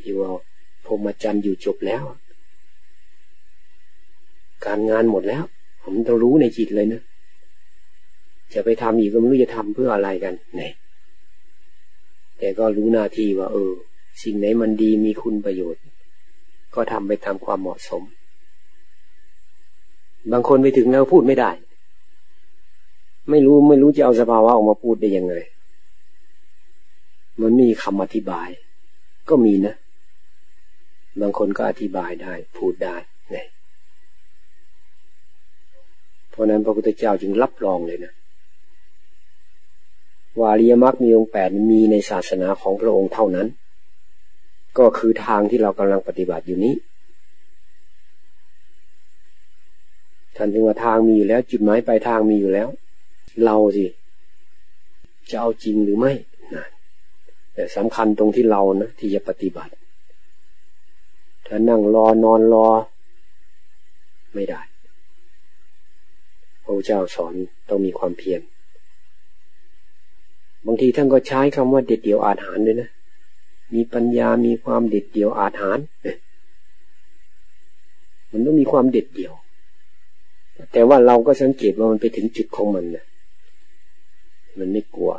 ที่ว่าพรมจรรย์อยู่จบแล้ว การงานหมดแล้ว ผมต้องรู้ในจิตเลยนะจะไปทำอีกก็ไม่รู้จะทำเพื่ออะไรกันเนี่ยแต่ก็รู้หน้าที่ว่า เออ สิ่งไหนมันดีมีคุณประโยชน์ ก็ทำไปตามความเหมาะสม บางคนไปถึงแล้วพูดไม่ได้ ไม่รู้ไม่รู้จะเอาสภาวะออกมาพูดได้ยังไง มันมีคำอธิบาย ก็มีนะ บางคนก็อธิบายได้ พูดได้เนี่ยเพราะนั้นพระพุทธเจ้าจึงรับรองเลยนะวาริยมรรคมีองค์แปดมีในศาสนาของพระองค์เท่านั้น ก็คือทางที่เรากำลังปฏิบัติอยู่นี้ ท่านจึงว่าทางมีอยู่แล้ว จุดหมายปลายทางมีอยู่แล้ว เราสิจะเอาจริงหรือไม่นะแต่สำคัญตรงที่เรานะที่จะปฏิบัติ ถ้านั่งรอนอนรอ ไม่ได้พระเจ้าสอนต้องมีความเพียรบางทีท่านก็ใช้คำว่าเด็ดเดี่ยวอาถรรพ์ด้วยนะมีปัญญามีความเด็ดเดี่ยวอาถรรพ์มันต้องมีความเด็ดเดี่ยว แต่ว่าเราก็สังเกตว่ามันไปถึงจุดของมันนะมันไม่กลัว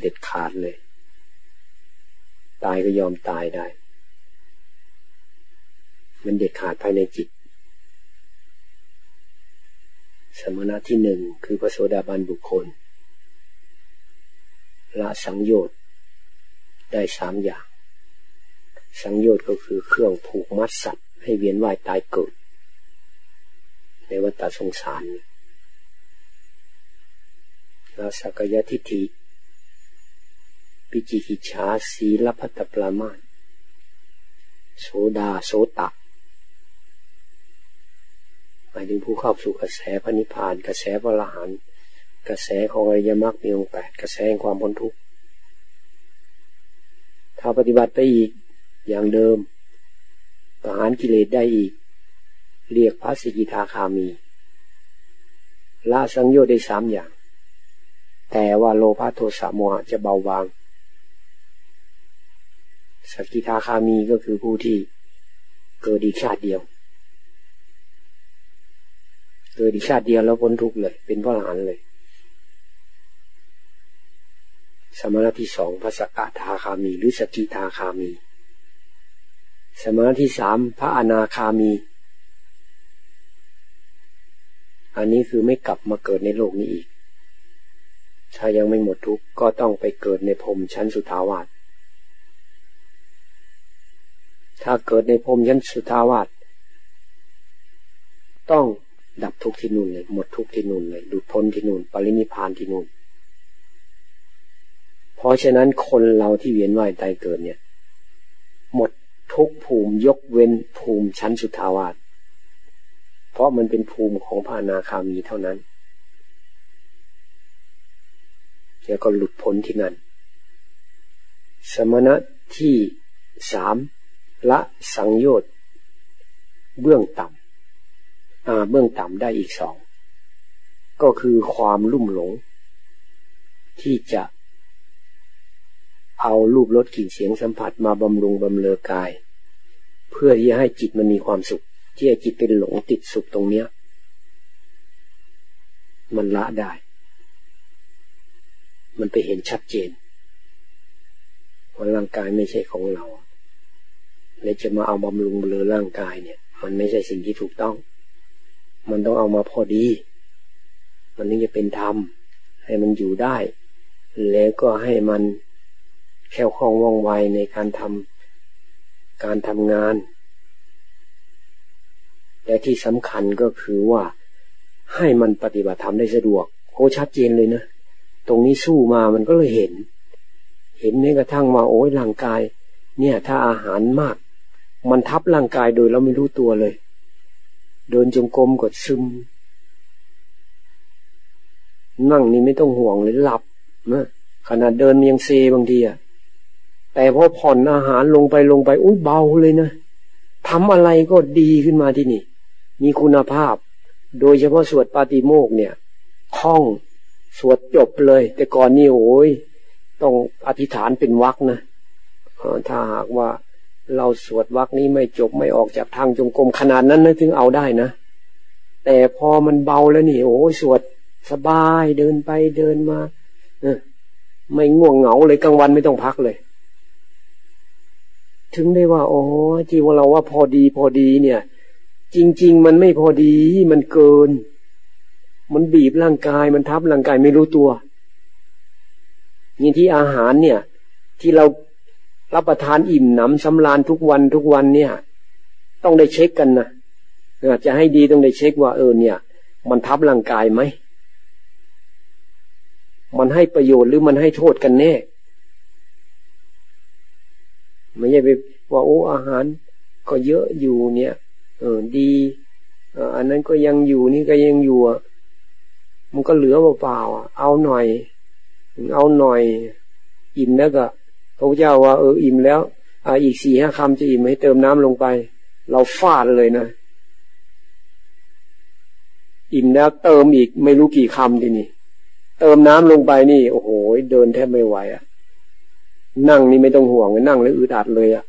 เด็ดขาดเลย ตายก็ยอมตายได้ มันเด็ดขาดภายในจิต สมณะที่หนึ่งคือพระโสดาบันบุคคล ละสังโยชน์ได้สามอย่าง สังโยชน์ก็คือเครื่องผูกมัดสัตว์ให้เวียนว่ายตายเกิด ในวัฏสงสารละสักยทิฏฐิปิจิกิจฉาสีลพัตตปรามาโสดาโสตะหมายถึงผู้เข้าสู่กระแสพระนิพพาน กระแสพระลหันกระแสของอริยมรรคมีองค์แปดกระแสแห่งความพ้นทุกข์ถ้าปฏิบัติไปอีกอย่างเดิมประหารกิเลสได้อีก เรียกพระสกิทาคามีละสังโยชน์ได้สามอย่าง แต่ว่าโลภะโทสะโมหะจะเบาบางสกิทาคามีก็คือผู้ที่เกิดอีกชาติเดียว เกิดอีกชาติเดียวแล้วพ้นทุกข์เลย เป็นพระอรหันต์เลย สมณะที่สองพระสกทาคามี หรือสกิทาคามี สมณะที่สามพระอนาคามี อันนี้คือไม่กลับมาเกิดในโลกนี้อีก ถ้ายังไม่หมดทุกข์ก็ต้องไปเกิดในพรมชั้นสุทาวาสถ้าเกิดในพรมชั้นสุทาวาสต้องดับทุกข์ที่นู่นเลยหมดทุกข์ที่นู่นเลยดุดพ้นที่นู่น ปรินิพานที่นู่น เพราะฉะนั้นคนเราที่เวียนว่ายตายเกิดเนี่ย หมดทุกภูมิยกเว้นภูมิชั้นสุทาวาส เพราะมันเป็นภูมิของพระนาคามีเท่านั้น แล้วก็หลุดพ้นที่นั่น สมณะที่สามละสังโยชน์เบื้องต่ำอ่าเบื้องต่ำได้อีกสอง ก็คือความลุ่มหลง ที่จะเอารูปรสกลิ่นเสียงสัมผัสมาบำรุงบำเลอกาย เพื่อที่ให้จิตมันมีความสุข ที่จะจิตเป็นหลงติดสุขตรงเนี้ย มันละได้ มันไปเห็นชัดเจนว่าร่างกายไม่ใช่ของเราเลยจะมาเอาบำรุงบำเรอร่างกายเนี่ย มันไม่ใช่สิ่งที่ถูกต้อง มันต้องเอามาพอดี มันถึงจะเป็นธรรม ให้มันอยู่ได้ แล้วก็ให้มันแค่คล่องว่องไวในการทำการทำงาน แต่ที่สำคัญก็คือว่าให้มันปฏิบัติธรรมได้สะดวกโคชัดเจนเลยนะตรงนี้สู้มามันก็เลยเห็น เห็นแม้กระทั่งว่าโอ้ยร่างกาย เนี่ย ถ้าอาหารมาก มันทับร่างกายโดยเราไม่รู้ตัวเลย เดินจงกรมกดซึม นั่งนี่ไม่ต้องห่วงเลยหลับนะขนาดเดินมันยังเซบางทีอะแต่พอผ่อนอาหารลงไปลงไปอุ้ยเบาเลยนะทำอะไรก็ดีขึ้นมาที่นี่ มีคุณภาพ โดยเฉพาะสวดปาติโมกเนี่ยคล่องสวดจบเลย แต่ก่อนนี่โอ้ยต้องอธิษฐานเป็นวักนะถ้าหากว่าเราสวดวักนี้ไม่จบไม่ออกจากทางจงกรมขนาดนั้นนะถึงเอาได้นะ แต่พอมันเบาแล้วนี่ โอ้ยสวดสบายเดินไปเดินมาไม่ง่วงเหงาเลยกลางวันไม่ต้องพักเลย ถึงได้ว่าอ๋อที่ว่าเราว่าพอดีพอดีเนี่ย จริง ๆ มันไม่พอดี มันเกิน มันบีบร่างกาย มันทับร่างกายไม่รู้ตัวนี่ที่อาหารเนี่ย ที่เรารับประทานอิ่มหนำสำราญทุกวันทุกวันเนี่ย ต้องได้เช็คกันนะจะให้ดีต้องได้เช็คว่า เออเนี่ย มันทับร่างกายไหมมันให้ประโยชน์หรือมันให้โทษกันแน่ไม่ใช่ไปว่าโอ้อาหารก็เยอะอยู่เนี่ย เออดีอันนั้นก็ยังอยู่นี่ก็ยังอยู่มันก็เหลือเปล่าๆเอาหน่อย เอาหน่อย อิ่มแล้วก็พระเจ้าว่าเอออิ่มแล้วอ่าอีกสี่ห้าคำจะอิ่มให้เติมน้ำลงไป เราฟาดเลยนะ อิ่มแล้วเติมอีกไม่รู้กี่คำทีนี่เติมน้ำลงไปนี่ โอ้โหเดินแทบไม่ไหวอะ่ะนั่งนี่ไม่ต้องห่วงนั่งแล้วอึดอัดเลยอะ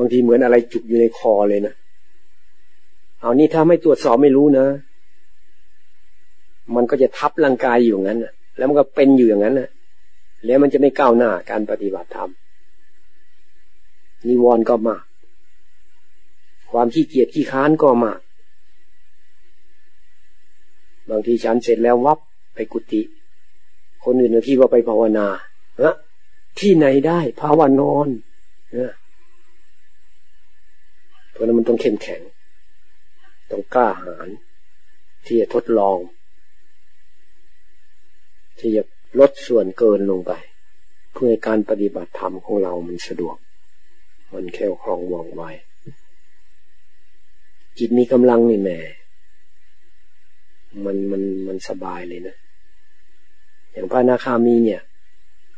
บางทีเหมือนอะไรจุกอยู่ในคอเลยนะเอานี่ถ้าไม่ตรวจสอบไม่รู้นะ มันก็จะทับร่างกายอยู่งั้นนะแล้วมันก็เป็นอยู่อย่างนั้นนะแล้วมันจะไม่ก้าวหน้าการปฏิบัติธรรมนิวรณ์ก็มากความขี้เกียจขี้ค้านก็มากบางทีฉันเสร็จแล้ววับไปกุฏิคนอื่นที่ว่าไปภาวนานะที่ไหนได้ภาวนอนนะ ราะนั้นมันต้องเข้มแข็ง ต้องกล้าหาญที่จะทดลอง ที่จะลดส่วนเกินลงไป เพื่อการปฏิบัติธรรมของเรามันสะดวก มันแค่คล่องว่องไวจิตมีกำลังนี่แม่มันมันมันสบายเลยนะ อย่างพระนาคามีเนี่ย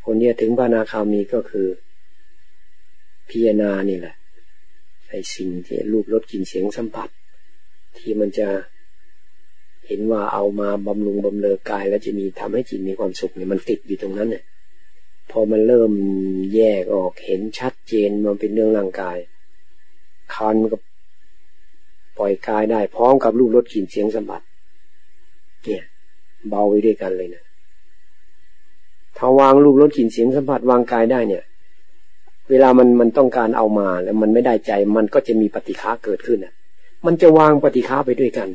คนนี้ถึงพระนาคามีก็คือพิจารณานี่แหละ ไอ้สิ่งที่รูปรสกลิ่นเสียงสัมผัส ที่มันจะเห็นว่าเอามาบำรุงบำเรอกาย แล้วจะมีทำให้จิตมีความสุขเนี่ยมันติดอยู่ตรงนั้นเนี่ยพอมันเริ่มแยกออกเห็นชัดเจนมันเป็นเรื่องร่างกายคันก็ปล่อยกายได้ พร้อมกับรูปรสกลิ่นเสียงสัมผัสเนี่ยเบาไปด้วยกันเลยนะถ้าวางรูปรสกลิ่นเสียงสัมผัสวางกายได้เนี่ย เวลามันมันต้องการเอามาแล้วมันไม่ได้ใจ มันก็จะมีปฏิฆาเกิดขึ้นอะ มันจะวางปฏิฆาไปด้วยกัน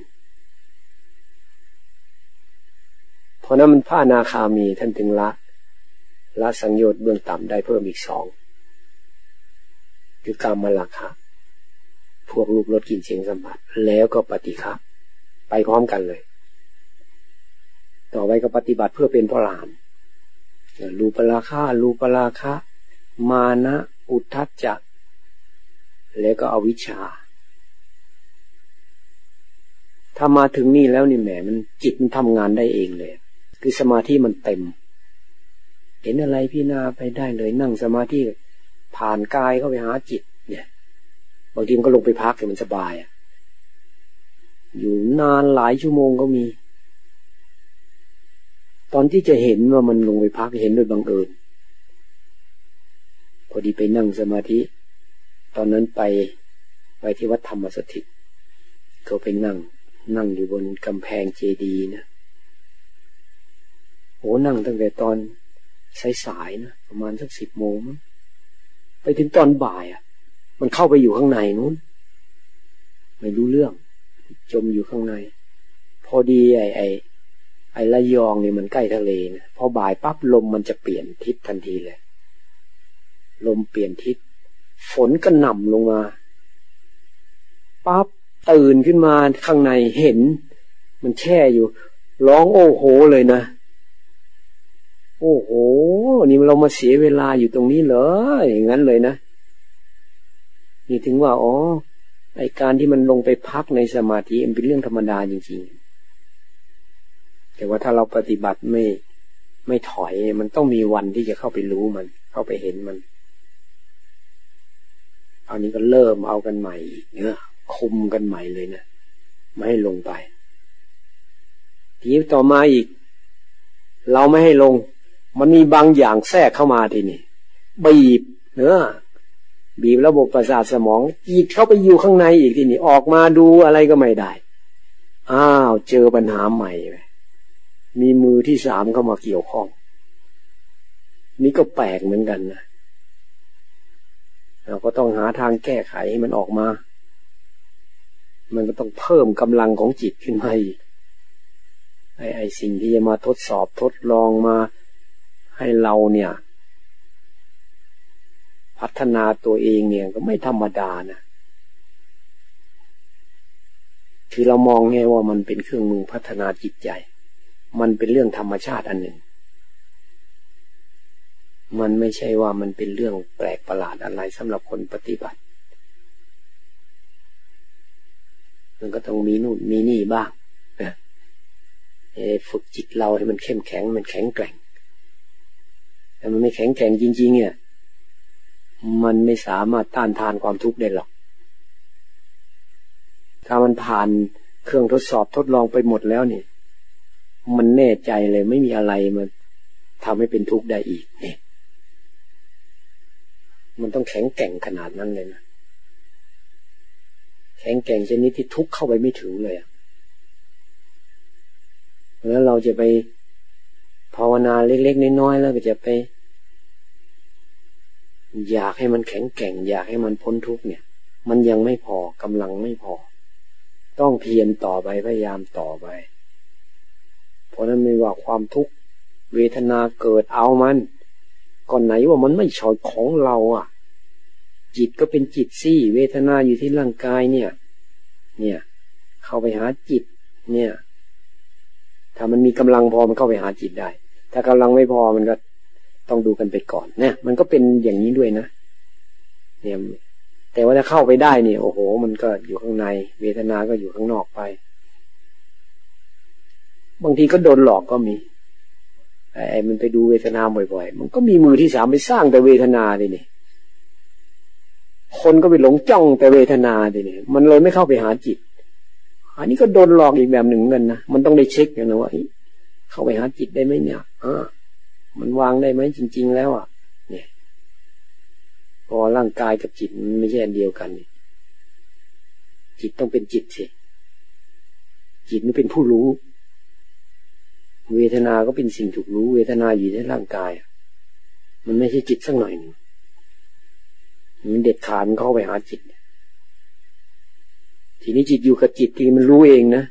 เพราะนั้นมันพระนาคามีท่านถึงละละสังโยชน์เบื้องต่ำได้เพิ่มอีกสองคือกรรมลักขะพวกรูปรสกลิ่นเสียงสัมผัสแล้วก็ปฏิฆาไปพร้อมกันเลย ต่อไปก็ปฏิบัติเพื่อเป็นพระหลานรูปราคารูปราคะ มานะอุทัจจะแล้วก็อวิชชา ถ้ามาถึงนี่แล้วนี่แหมมันจิตมันทำงานได้เองเลย คือสมาธิมันเต็ม เห็นอะไรพี่นาไปได้เลยนั่งสมาธิผ่านกายเข้าไปหาจิต เนี่ยบางทีมันก็ลงไปพักแต่มันสบายอะอยู่นานหลายชั่วโมงก็มี ตอนที่จะเห็นว่ามันลงไปพักเห็นโดยบังเอิญ อดีไปนั่งสมาธิ ตอนนั้นไปไปที่วัดธรรมสถิตก็ไปนั่ง นั่งอยู่บนกำแพงเจดีนะโอ้นั่งตั้งแต่ตอนสายๆนะประมาณสักสิบโมงไปถึงตอนบ่ายอะ มันเข้าไปอยู่ข้างในนู้น ไม่รู้เรื่อง จมอยู่ข้างใน พอดีไอ้ไอ้ไอ้ละยองนี่มันใกล้ทะเลนะพอบ่ายปั๊บลมมันจะเปลี่ยนทิศทันทีเลย ลมเปลี่ยนทิศ ฝนก็หน่ำลงมาปั๊บตื่นขึ้นมาข้างในเห็น มันแช่อยู่ ร้องโอ้โหเลยนะ โอ้โห นี่เรามาเสียเวลาอยู่ตรงนี้เหรออย่างนั้นเลยนะ นี่ถึงว่าอ๋อไอการที่มันลงไปพักในสมาธิมันเป็นเรื่องธรรมดาจริงๆ แต่ว่าถ้าเราปฏิบัติไม่ไม่ถอยมันต้องมีวันที่จะเข้าไปรู้มัน เข้าไปเห็นมัน อันนี้ก็เริ่มเอากันใหม่อีกเนี่ยคุมกันใหม่เลยนะไม่ให้ลงไป ทีนี้ต่อมาอีก เราไม่ให้ลง มันมีบางอย่างแทรกเข้ามาทีนี่บีบเนื้อบีบระบบประสาทสมองจีดเข้าไปอยู่ข้างในอีกทีนี่ออกมาดูอะไรก็ไม่ได้ อ้าวเจอปัญหาใหม่ มีมือที่สามเข้ามาเกี่ยวข้อง นี่ก็แปลกเหมือนกันนะ เราก็ต้องหาทางแก้ไขให้มันออกมา มันก็ต้องเพิ่มกำลังของจิตขึ้นมาอีกไอ้ไอ้สิ่งที่จะมาทดสอบทดลองมาให้เราเนี่ย พัฒนาตัวเองเนี่ยก็ไม่ธรรมดานะคือเรามองไงว่ามันเป็นเครื่องมือพัฒนาจิตใจ มันเป็นเรื่องธรรมชาติอันหนึ่ง มันไม่ใช่ว่ามันเป็นเรื่องแปลกประหลาดอะไรสำหรับคนปฏิบัติ มันก็ต้องมีนู่นมีนี่บ้างนะฝึกจิตเราให้มันเข้มแข็งมันแข็งแกร่งแต่มันไม่แข็งแกร่งจริง ๆ เนี่ย มันไม่สามารถต้านทานความทุกข์ได้หรอก ถ้ามันผ่านเครื่องทดสอบทดลองไปหมดแล้วเนี่ย มันแน่ใจเลยไม่มีอะไรมันทำให้เป็นทุกข์ได้อีกเนี่ย มันต้องแข็งแกร่งขนาดนั้นเลยนะแข็งแกร่งชนิดที่ทุกเข้าไปไม่ถึงเลยเพราะนั้นเราจะไปภาวนาเล็กๆน้อยๆแล้วก็จะไป อยากให้มันแข็งแกร่ง อยากให้มันพ้นทุกเนี่ย มันยังไม่พอกำลังไม่พอ ต้องเพียรต่อไปพยายามต่อไป เพราะนั้นไม่ว่าความทุกข์เวทนาเกิดเอามัน ก่อนไหนว่ามันไม่ใช่ของเราอะ จิตก็เป็นจิตซี่เวทนาอยู่ที่ร่างกายเนี่ย เนี่ย เข้าไปหาจิต เนี่ย ถ้ามันมีกำลังพอมันเข้าไปหาจิตได้ ถ้ากำลังไม่พอมันก็ต้องดูกันไปก่อนเนี่ยมันก็เป็นอย่างนี้ด้วยนะ เนี่ย แต่ว่าถ้าเข้าไปได้เนี่ย โอ้โห มันก็อยู่ข้างใน เวทนาก็อยู่ข้างนอกไป บางทีก็โดนหลอกก็มี ไอ้มันไปดูเวทนาบ่อย ๆ มันก็มีมือที่สามไปสร้างแต่เวทนาเลยนี่ คนก็ไปหลงจ้องแต่เวทนาดิเนี่ยมันเลยไม่เข้าไปหาจิต อันนี้ก็โดนหลอกอีกแบบหนึ่งเงินนะ มันต้องได้เช็คกันนะว่าเข้าไปหาจิตได้ไหมเนี่ยอ่ามันวางได้ไหมจริง ๆ แล้วอะ เนี่ย พอร่างกายกับจิตมันไม่ใช่อันเดียวกันจิตต้องเป็นจิตสิจิตมันเป็นผู้รู้ เวทนาก็เป็นสิ่งถูกรู้ เวทนาอยู่ในร่างกาย มันไม่ใช่จิตสักหน่อยหนึ่งมันเด็ดขาดมันเข้าไปหาจิต ทีนี้จิตอยู่กับจิตทีมันรู้เองนะ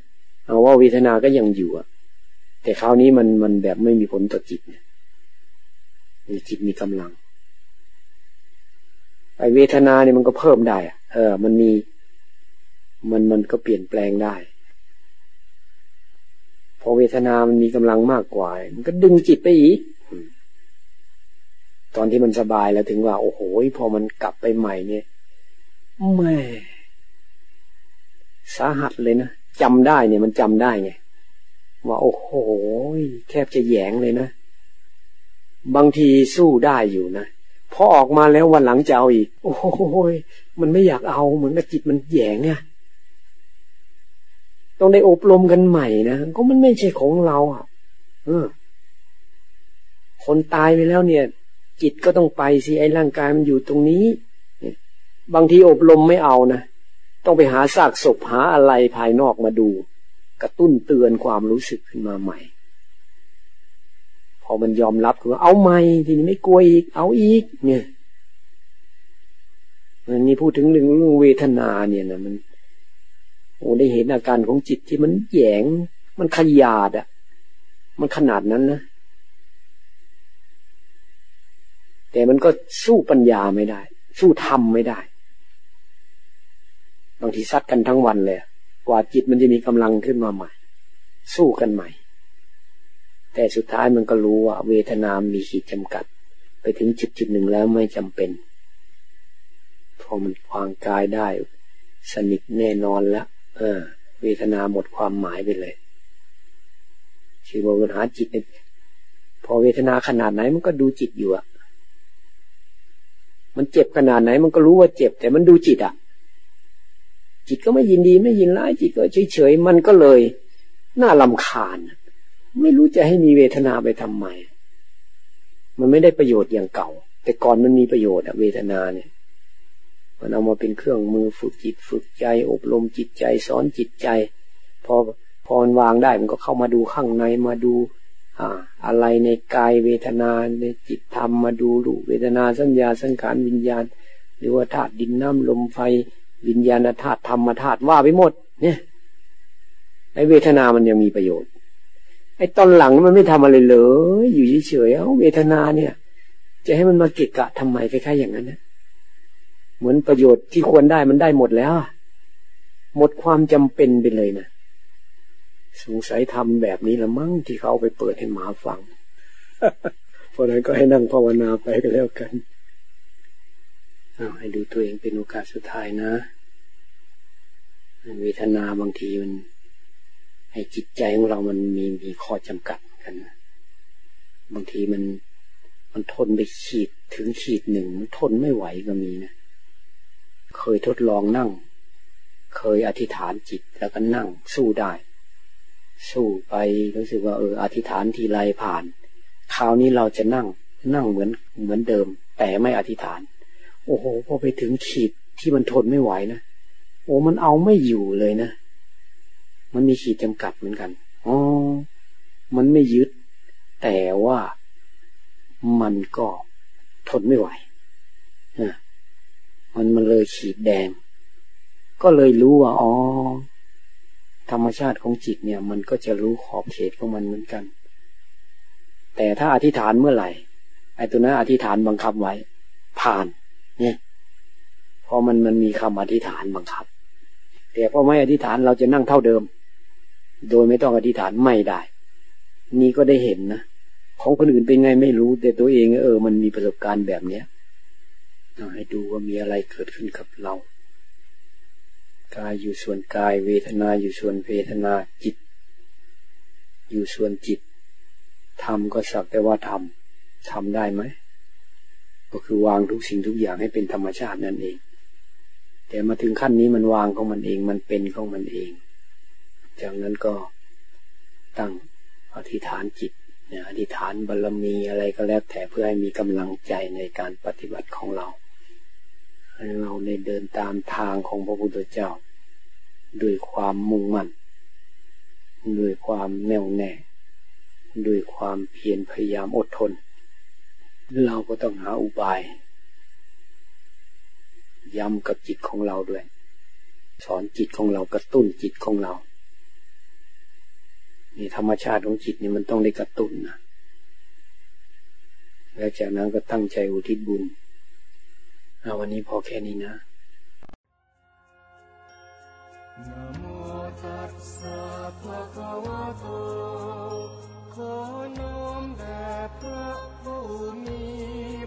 เอาว่าเวทนาก็ยังอยู่อะแต่คราวนี้มันมันแบบไม่มีผลต่อจิตเนี่ยมีจิตมีกำลัง ไอเวทนาเนี่ยมันก็เพิ่มได้อะเออ มันมี มันมันก็เปลี่ยนแปลงได้ อเวทนามันมีกำลังมากกว่า มันก็ดึงจิตไปอีก ตอนที่มันสบายแล้วถึงว่า โอ้โหพอมันกลับไปใหม่เนี่ยแม่สาหัสเลยนะจำได้เนี่ยมันจำได้ไงว่าโอ้โหแทบจะแยงเลยนะ บางทีสู้ได้อยู่นะพอออกมาแล้ววันหลังจะเอาอีก โอ้โหมันไม่อยากเอาเหมือนกับจิตมันแยงเนี่ย ต้องได้อบรมกันใหม่นะก็มันไม่ใช่ของเราอะเออ คนตายไปแล้วเนี่ย จิตก็ต้องไปสิไอ้ร่างกายมันอยู่ตรงนี้บางทีอบรมไม่เอานะต้องไปหาซากศพหาอะไรภายนอกมาดู กระตุ้นเตือนความรู้สึกขึ้นมาใหม่ พอมันยอมรับคือเอาใหม่ทีนี้ไม่กลัวอีก เอาอีก เนี่ยมันนี่พูดถึงเรื่องเรื่องเวทนาเนี่ยนะมัน โอ้ได้เห็นอาการของจิตที่มันแยง มันขยาดอะมันขนาดนั้นนะ แต่มันก็สู้ปัญญาไม่ได้ สู้ธรรมไม่ได้ บางทีซัดกันทั้งวันเลย กว่าจิตมันจะมีกำลังขึ้นมาใหม่ สู้กันใหม่ แต่สุดท้ายมันก็รู้ว่า เวทนามีขีดจำกัด ไปถึงจุดจุดหนึ่งแล้วไม่จำเป็น พอมันวางกายได้ สนิทแน่นอนแล้ว เออ เวทนาหมดความหมายไปเลยคือว่าปัญหาจิตเนี่ยพอเวทนาขนาดไหนมันก็ดูจิตอยู่อะมันเจ็บขนาดไหน มันก็รู้ว่าเจ็บ แต่มันดูจิตอะจิตก็ไม่ยินดีไม่ยินร้ายจิตก็เฉยๆมันก็เลย น่าลำคาญ ไม่รู้จะให้มีเวทนาไปทำไม มันไม่ได้ประโยชน์อย่างเก่า แต่ก่อนมันมีประโยชน์อะเวทนาเนี่ย มันเอามาเป็นเครื่องมือฝึกจิตฝึกใจ อบรมจิตใจสอนจิตใจ พอพอมันวางได้มันก็เข้ามาดูข้างในมาดูอ่าอะไรในกายเวทนาในจิตธรรมมาดูรูเวทนาสัญญาสังขารวิญญาณ หรือว่าธาตุดินน้ำลมไฟ วิญญาณธาตุธรรมธาตุว่าไปหมด เนี่ยไอเวทนามันยังมีประโยชน์ ไอตอนหลังมันไม่ทำอะไรเลย อยู่เฉยๆเอาเวทนาเนี่ย จะให้มันมาเกะกะทำไมคล้ายๆอย่างนั้นนะ เหมือนประโยชน์ที่ควรได้มันได้หมดแล้ว หมดความจำเป็นไปเลยนะสงสัยทำแบบนี้ละมั้งที่เขาไปเปิดให้หมาฟัง เพราะนั้นก็ให้นั่งภาวนาไปก็แล้วกันให้ดูตัวเองเป็นโอกาสสุดท้ายนะเวทนาบางทีมัน ให้จิตใจของเรามันมีมีข้อจำกัดกันบางทีมันมันทนไปขีดถึงขีดหนึ่งมันทนไม่ไหวก็มีนะ เคยทดลองนั่ง เคยอธิษฐานจิตแล้วก็นั่งสู้ได้ สู้ไปรู้สึกว่าเอออธิษฐานทีไรผ่าน คราวนี้เราจะนั่งนั่งเหมือนเหมือนเดิม แต่ไม่อธิษฐาน โอ้โหพอไปถึงขีดที่มันทนไม่ไหวนะโอ้มันเอาไม่อยู่เลยนะ มันมีขีดจำกัดเหมือนกันอ๋อมันไม่ยึด แต่ว่ามันก็ทนไม่ไหวนะ มันมันเลยขีดแดง ก็เลยรู้ว่าอ๋อธรรมชาติของจิตเนี่ย มันก็จะรู้ขอบเขตของมันเหมือนกัน แต่ถ้าอธิษฐานเมื่อไหร่ไอ้ตัวนั้นอธิษฐานบังคับไว้ ผ่าน เนี่ยพอมันมันมีคำอธิษฐานบังคับ แต่พอไม่อธิษฐานเราจะนั่งเท่าเดิม โดยไม่ต้องอธิษฐานไม่ได้ นี่ก็ได้เห็นนะของคนอื่นเป็นไงไม่รู้ แต่ตัวเองเออ มันมีประสบการณ์แบบเนี้ย ให้ดูว่ามีอะไรเกิดขึ้นกับเรา กายอยู่ส่วนกาย เวทนาอยู่ส่วนเวทนาจิต อยู่ส่วนจิตทำก็สักแต่ว่าทำทำได้ไหม ก็คือวางทุกสิ่งทุกอย่างให้เป็นธรรมชาตินั่นเอง แต่มาถึงขั้นนี้มันวางของมันเองมันเป็นของมันเอง จากนั้นก็ตั้งอธิษฐานจิตอธิษฐานบารรมีอะไรก็แล้วแต่เพื่อให้มีกำลังใจในการปฏิบัติของเรา ให้เราในเดินตามทางของพระพุทธเจ้า ด้วยความมุ่งมั่น ด้วยความแน่วแน่ ด้วยความเพียรพยายามอดทน เราก็ต้องหาอุบาย ย้ำกับจิตของเราด้วย สอนจิตของเรากระตุ้นจิตของเรานี่ธรรมชาติของจิตนี่มันต้องได้กระตุ้นนะแล้วจากนั้นก็ตั้งใจอุทิศบุญ วันนี้พอแค่นี้นะนะโมตัสสะภะคะวะโตขอน้อมแด่พระผู้มี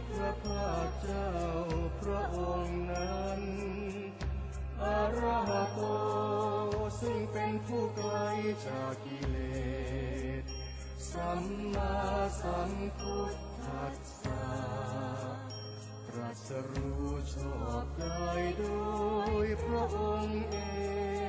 พระภาคเจ้าพระองค์นั้นอรหะโตซึ่งเป็นผู้ไกลจากกิเลส สัมมาสัมพุทธัสสะ รัสรู้ชอบได้โดยพระองค์เอง